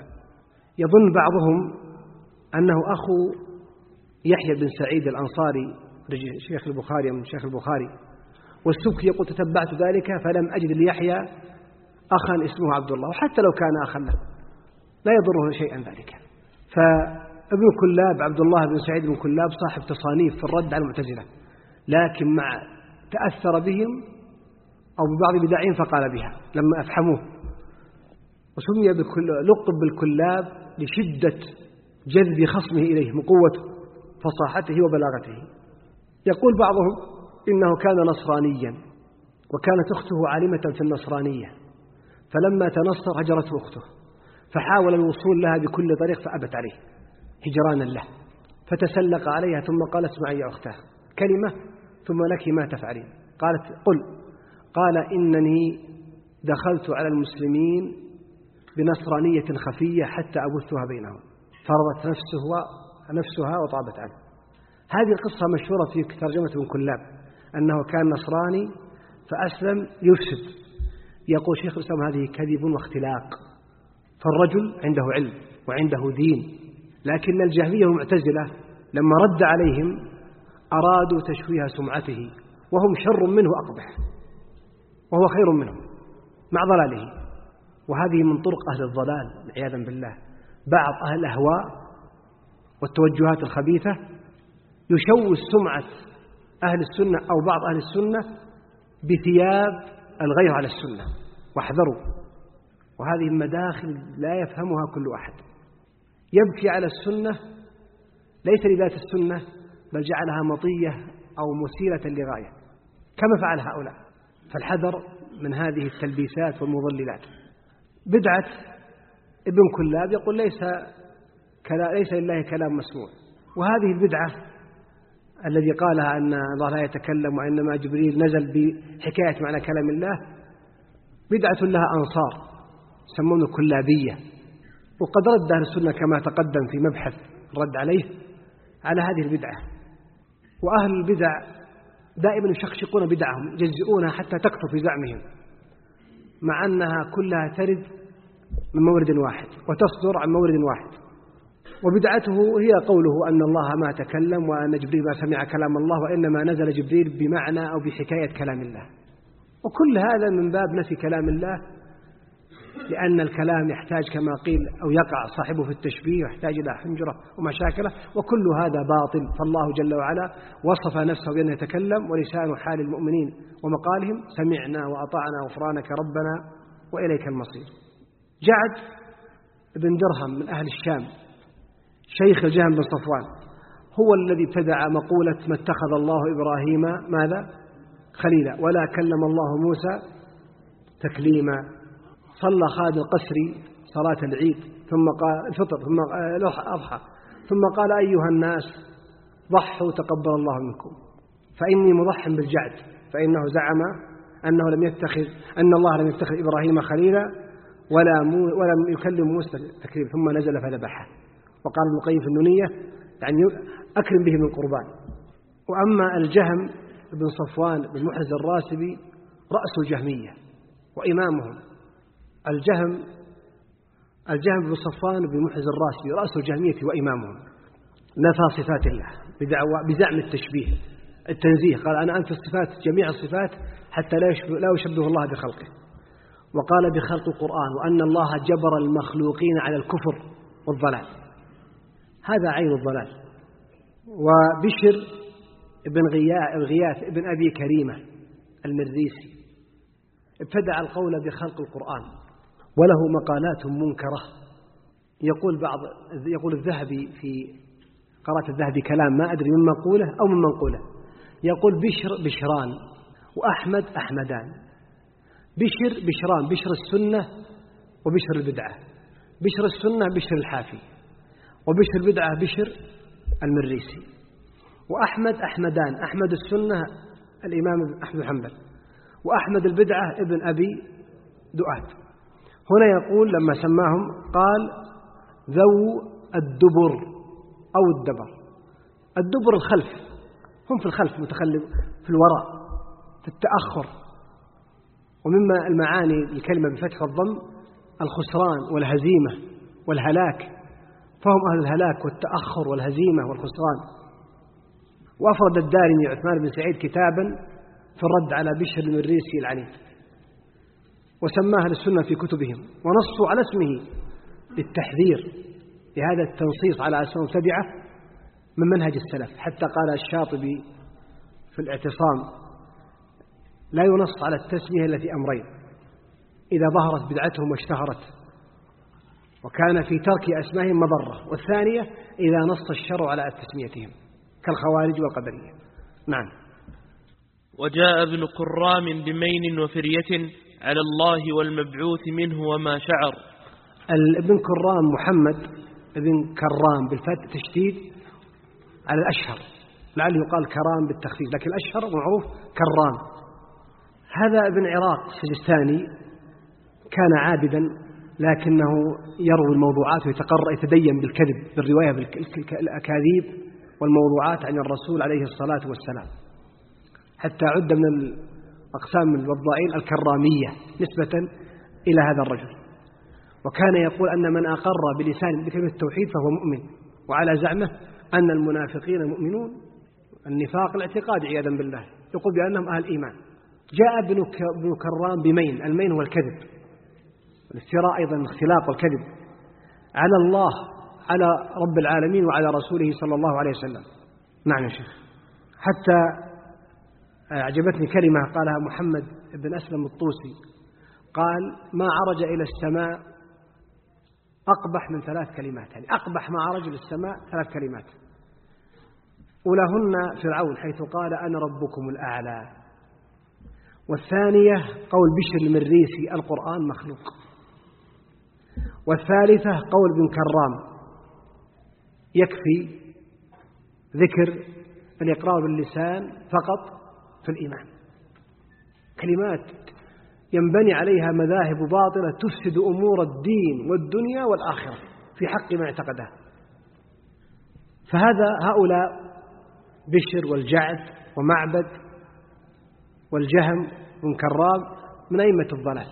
يظن بعضهم أنه أخو يحيى بن سعيد الأنصاري شيخ البخاري من شيخ البخاري. والسبكي يقول تتبعت ذلك فلم أجد ليحيى أخا اسمه عبد الله وحتى لو كان أخا له لا يضره شيئا ذلك. فابن كلاب عبد الله بن سعيد بن كلاب صاحب تصانيف في الرد على المعتزلة لكن مع تأثر بهم أو ببعض بدعهم فقال بها لما أفحموه وسمي بكل لقب بالكلاب لشدة جذب خصمه إليه من قوة فصاحته وبلاغته. يقول بعضهم إنه كان نصرانيا وكانت أخته عالمة في النصرانية. فلما تنصر هجرته أخته فحاول الوصول لها بكل طريق فأبت عليه هجرانا له. فتسلق عليها ثم قال اسمعي يا أختاه كلمة ثم لك ما تفعلين. قالت قل. قال إنني دخلت على المسلمين بنصرانية خفية حتى أبثها بينهم. فرضت نفسه نفسها وطابت عنه. هذه القصة مشهورة في ترجمة ابن كلاب. أنه كان نصراني فأسلم يفسد. يقول شيخ الإسلام هذه كذب واختلاق فالرجل عنده علم وعنده دين لكن الجهمية والمعتزلة لما رد عليهم أرادوا تشويه سمعته وهم شر منه أقبح وهو خير منهم مع ضلاله. وهذه من طرق أهل الضلال عياذا بالله. بعض أهل الأهواء والتوجهات الخبيثة يشوه سمعة أهل السنة أو بعض أهل السنة بثياب الغير على السنة. واحذروا. وهذه المداخل لا يفهمها كل أحد. يبكي على السنة ليس لذات السنة بل جعلها مطية أو مسيرة لغاية كما فعل هؤلاء. فالحذر من هذه التلبيسات والمضللات. بدعة ابن كلاب يقول ليس ليس لله كلام مسموع. وهذه البدعة الذي قالها أن الله لا يتكلم وإنما جبريل نزل بحكاية معنى كلام الله بدعة لها أنصار يسمونه كلابية. وقد رد أهل السنة كما تقدم في مبحث رد عليه على هذه البدعة. وأهل البدع دائما يشقشقون بدعهم يجزئونها حتى تكثر في زعمهم مع أنها كلها ترد من مورد واحد وتصدر عن مورد واحد. وبدعته هي قوله أن الله ما تكلم وأن جبريل ما سمع كلام الله وإنما نزل جبريل بمعنى أو بحكاية كلام الله. وكل هذا من باب نفي كلام الله لأن الكلام يحتاج كما قيل أو يقع صاحبه في التشبيه يحتاج إلى حنجرة ومشاكلة وكل هذا باطل. فالله جل وعلا وصف نفسه بأنه يتكلم ولسان حال المؤمنين ومقالهم سمعنا وأطعنا غفرانك ربنا وإليك المصير. جعد بن درهم من أهل الشام شيخ الجهم بن صفوان هو الذي ابتدع مقولة ما اتخذ الله إبراهيم ماذا؟ خليلا ولا كلم الله موسى تكليما. صلى خالد القسري صلاة العيد ثم قال الفطر ثم الأضحى ثم قال أيها الناس ضحوا تقبل الله منكم فإني مضح بالجعد فإنه زعم أنه لم يتخذ أن الله لم يتخذ إبراهيم خليلا ولا ولم يكلم موسى تكليم ثم نزل فذبحه. وقال ابن القيم في النونية يعني أكرم به من قربان. وأما الجهم بن صفوان بن محرز الراسبي رأس الجهمية وإمامهم. الجهم الجهم بن صفوان بن محرز الراسبي رأس الجهمية وإمامهم. نفى صفات الله بزعم التشبيه التنزيه. قال أنا أنفي الصفات جميع الصفات حتى لا لا يشبه الله بخلقه. وقال بخلق القرآن وأن الله جبر المخلوقين على الكفر والضلال. هذا عين الضلال. وبشر بن غياث بن أبي كريمة المريسي ابتدع القول بخلق القرآن وله مقالات منكرة. يقول بعض يقول الذهبي في قرأت الذهبي كلام ما أدري من مقولة أو من منقولة. يقول بشر بشران وأحمد أحمدان. بشر بشران بشر السنة وبشر البدعة. بشر السنة بشر الحافي. وبشر البدعة بشر المريسي. وأحمد أحمدان أحمد السنة الإمام أحمد حنبل وأحمد البدعة ابن أبي دؤاد. هنا يقول لما سماهم قال ذو الدبر أو الدبر. الدبر الخلف. هم في الخلف متخلف في الوراء في التأخر. ومما المعاني الكلمة بفتح الضم الخسران والهزيمة والهلاك. فهم أهل الهلاك والتأخر والهزيمة والخسران. وأفرد الدارمي عثمان بن سعيد كتابا في الرد على بشر المريسي العنيد وسماه أهل السنة في كتبهم ونصوا على اسمه للتحذير لهذا التنصيص على أسماء مبتدعة من منهج السلف. حتى قال الشاطبي في الاعتصام لا ينص على التسمية التي أمرين إذا ظهرت بدعتهم واشتهرت وكان في ترك أسمائهم مضرة والثانية إذا نص الشرع على تسميتهم كالخوارج والقدرية. نعم. وجاء ابن قرام بمين وفرية على الله والمبعوث منه وما شعر. ابن كرام محمد ابن كرام بالفتح تشديد على الأشهر لعله يقال كرام بالتخفيف لكن الأشهر معروف كرام. هذا ابن عراق سجستاني كان عابدا لكنه يروي الموضوعات ويتقرأ يتدين بالكذب بالرواية بالأكاذيب والموضوعات عن الرسول عليه الصلاة والسلام. حتى عد من الأقسام الوضائين الكرامية نسبة إلى هذا الرجل. وكان يقول أن من أقر بلسان بكلمة التوحيد فهو مؤمن وعلى زعمه أن المنافقين مؤمنون النفاق الاعتقادي عياذا بالله يقول بأنهم أهل إيمان. جاء ابن كرام بمين؟ المين هو الكذب. الافتراء أيضا الاختلاق والكذب على الله على رب العالمين وعلى رسوله صلى الله عليه وسلم. نعم يا شيخ. حتى أعجبتني كلمة قالها محمد بن أسلم الطوسي. قال ما عرج إلى السماء. أقبح من ثلاث كلمات يعني. أقبح ما عرج إلى السماء ثلاث كلمات. أولاهن فرعون حيث قال أنا ربكم الأعلى. والثانية قول بشر المريسي القرآن مخلوق. والثالثة قول بن كرام يكفي ذكر الإقرار باللسان فقط في الإيمان. كلمات ينبني عليها مذاهب باطلة تفسد أمور الدين والدنيا والآخرة في حق ما اعتقده. فهذا هؤلاء بشر والجعد ومعبد والجهم بن كراب من أئمة الضلال.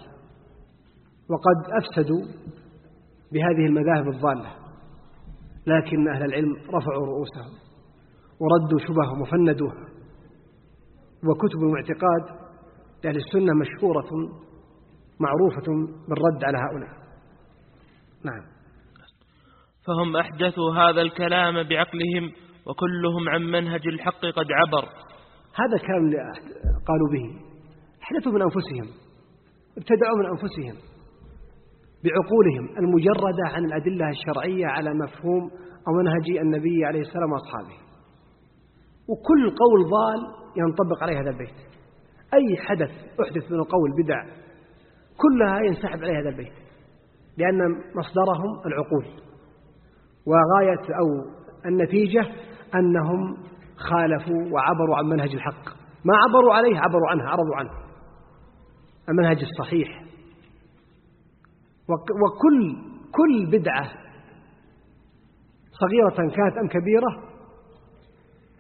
وقد أفسدوا بهذه المذاهب الضالة. لكن أهل العلم رفعوا رؤوسهم وردوا شبههم وفندوها وكتب المعتقاد لأهل السنة مشهورة معروفة بالرد على هؤلاء. نعم. فهم أحدثوا هذا الكلام بعقلهم وكلهم عن منهج الحق قد عبر. هذا الكلام اللي قالوا به أحدثوا من أنفسهم ابتدعوا من أنفسهم. بعقولهم المجردة عن الأدلة الشرعية على مفهوم أو منهج النبي عليه السلام وأصحابه. وكل قول ضال ينطبق عليه هذا البيت. أي حدث أحدث من القول بدع كلها ينسحب عليه هذا البيت. لأن مصدرهم العقول. وغاية أو النتيجة أنهم خالفوا وعبروا عن منهج الحق. ما عبروا عليه عبروا عنه عرضوا عنه. المنهج الصحيح. وكل كل بدعة صغيرة كانت أم كبيرة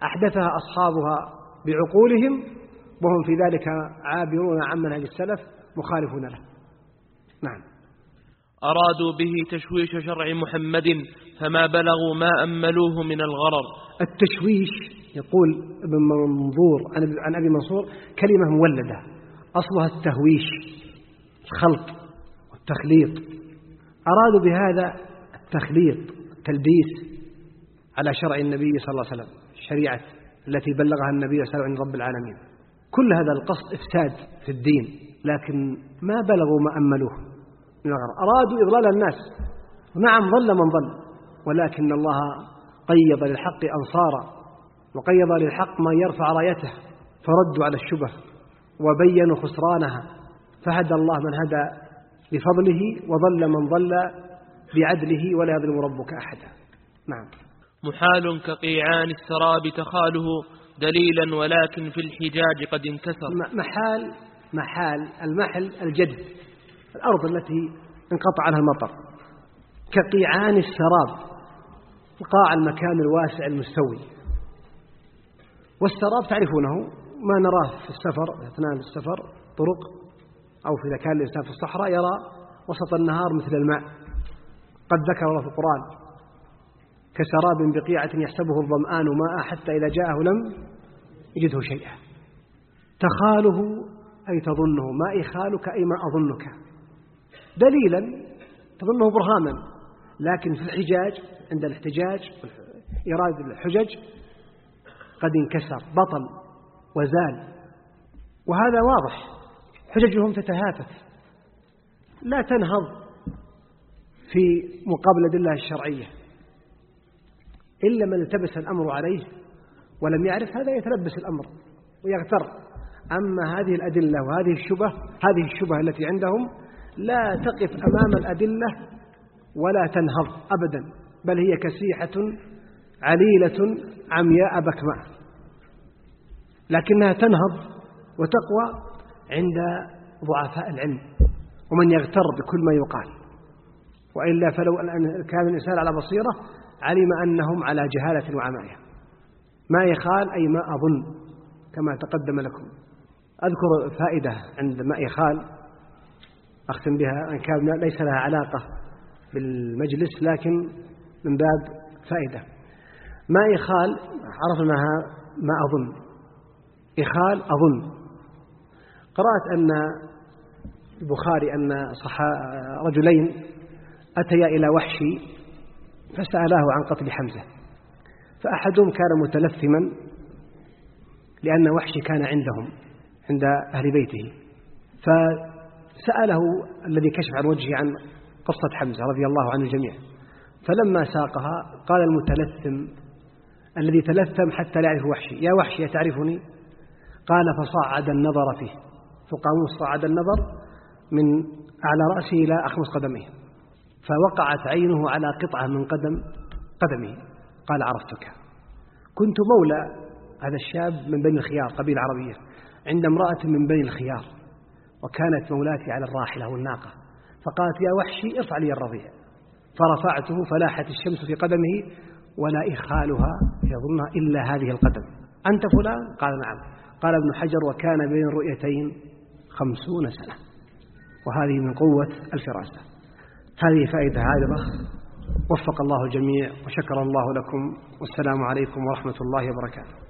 أحدثها أصحابها بعقولهم وهم في ذلك عابرون عن منهج السلف مخالفون له. نعم. أرادوا به تشويش شرع محمد فما بلغوا ما أملوه من الغرر. التشويش يقول ابن منظور عن أبي منصور كلمة مولدة أصلها التهويش الخلط والتخليط أرادوا بهذا التخليط التلبيس على شرع النبي صلى الله عليه وسلم شريعة التي بلغها النبي صلى الله عليه وسلم رب العالمين. كل هذا القصد إفساد في الدين لكن ما بلغوا ما أملوه. من الغرب أرادوا إضلال الناس. نعم ضل من ضل ولكن الله قيض للحق أنصارا وقيض للحق من يرفع رايته فردوا على الشبه وبينوا خسرانها. فهدى الله من هدى بفضله وضل من ضل بعدله ولا يظلم ربك أحدا. نعم. محال كقيعان السراب تخاله دليلا ولكن في الحجاج قد انكسر. محال محال المحل الجد الأرض التي انقطع عنها المطر. كقيعان السراب قاع المكان الواسع المستوي. والسراب تعرفونه ما نراه في السفر أثناء السفر طرق أو إذا كان الإنسان في الصحراء يرى وسط النهار مثل الماء. قد ذكر الله في القرآن كسراب بقيعة يحسبه الظمآن ماء حتى إذا جاءه لم يجده شيئا. تخاله أي تظنه ما إخالك أي ما أظنك. دليلا تظنه برهانا لكن في الحجاج عند الاحتجاج إرادة الحجج قد انكسر بطل وزال. وهذا واضح. حججهم تتهافت. لا تنهض في مقابلة الله الشرعية. إلا من التبس الأمر عليه ولم يعرف هذا يتلبس الأمر ويغتر. أما هذه الأدلة وهذه الشبه هذه الشبهة التي عندهم لا تقف أمام الأدلة ولا تنهض أبدا بل هي كسيحة عليلة عمياء بكماء لكنها تنهض وتقوى عند ضعفاء العلم ومن يغتر بكل ما يقال. وإلا فلو أن كان الإنسان على بصيرة علم أنهم على جهالة وعماية. ما يخال أي ما أظن كما تقدم لكم. أذكر فائدة عند ما يخال أختم بها أن كان ليس لها علاقة بالمجلس لكن من باب فائدة. ما يخال عرفناها ما أظن. إخال أظن. قرأت أن البخاري أن رجلين أتيا إلى وحشي فسألاه عن قتل حمزة فأحدهم كان متلثما لأن وحشي كان عندهم عند أهل بيته فسأله الذي كشف عن وجهه عن قصة حمزة رضي الله عن الجميع فلما ساقها قال المتلثم الذي تلثم حتى لا يعرف وحشي يا وحشي تعرفني قال فصعد النظر فيه. فقاموس صعد النظر من أعلى رأسه إلى أخمص قدميه فوقعت عينه على قطعة من قدم قدمه قال عرفتك. كنت مولى هذا الشاب من بني الخيار قبيلة عربية عند امرأة من بني الخيار وكانت مولاتي على الراحلة والناقة. فقالت يا وحشي ارفع لي الرضيع. فرفعته فلاحت الشمس في قدمه ولا إخالها يظنها إلا هذه القدم. أنت فلان؟ قال نعم. قال ابن حجر وكان بين الرؤيتين خمسون سنة. وهذه من قوة الفراسة. هذه فائدة عارضة وفق الله الجميع وشكر الله لكم. والسلام عليكم ورحمة الله وبركاته.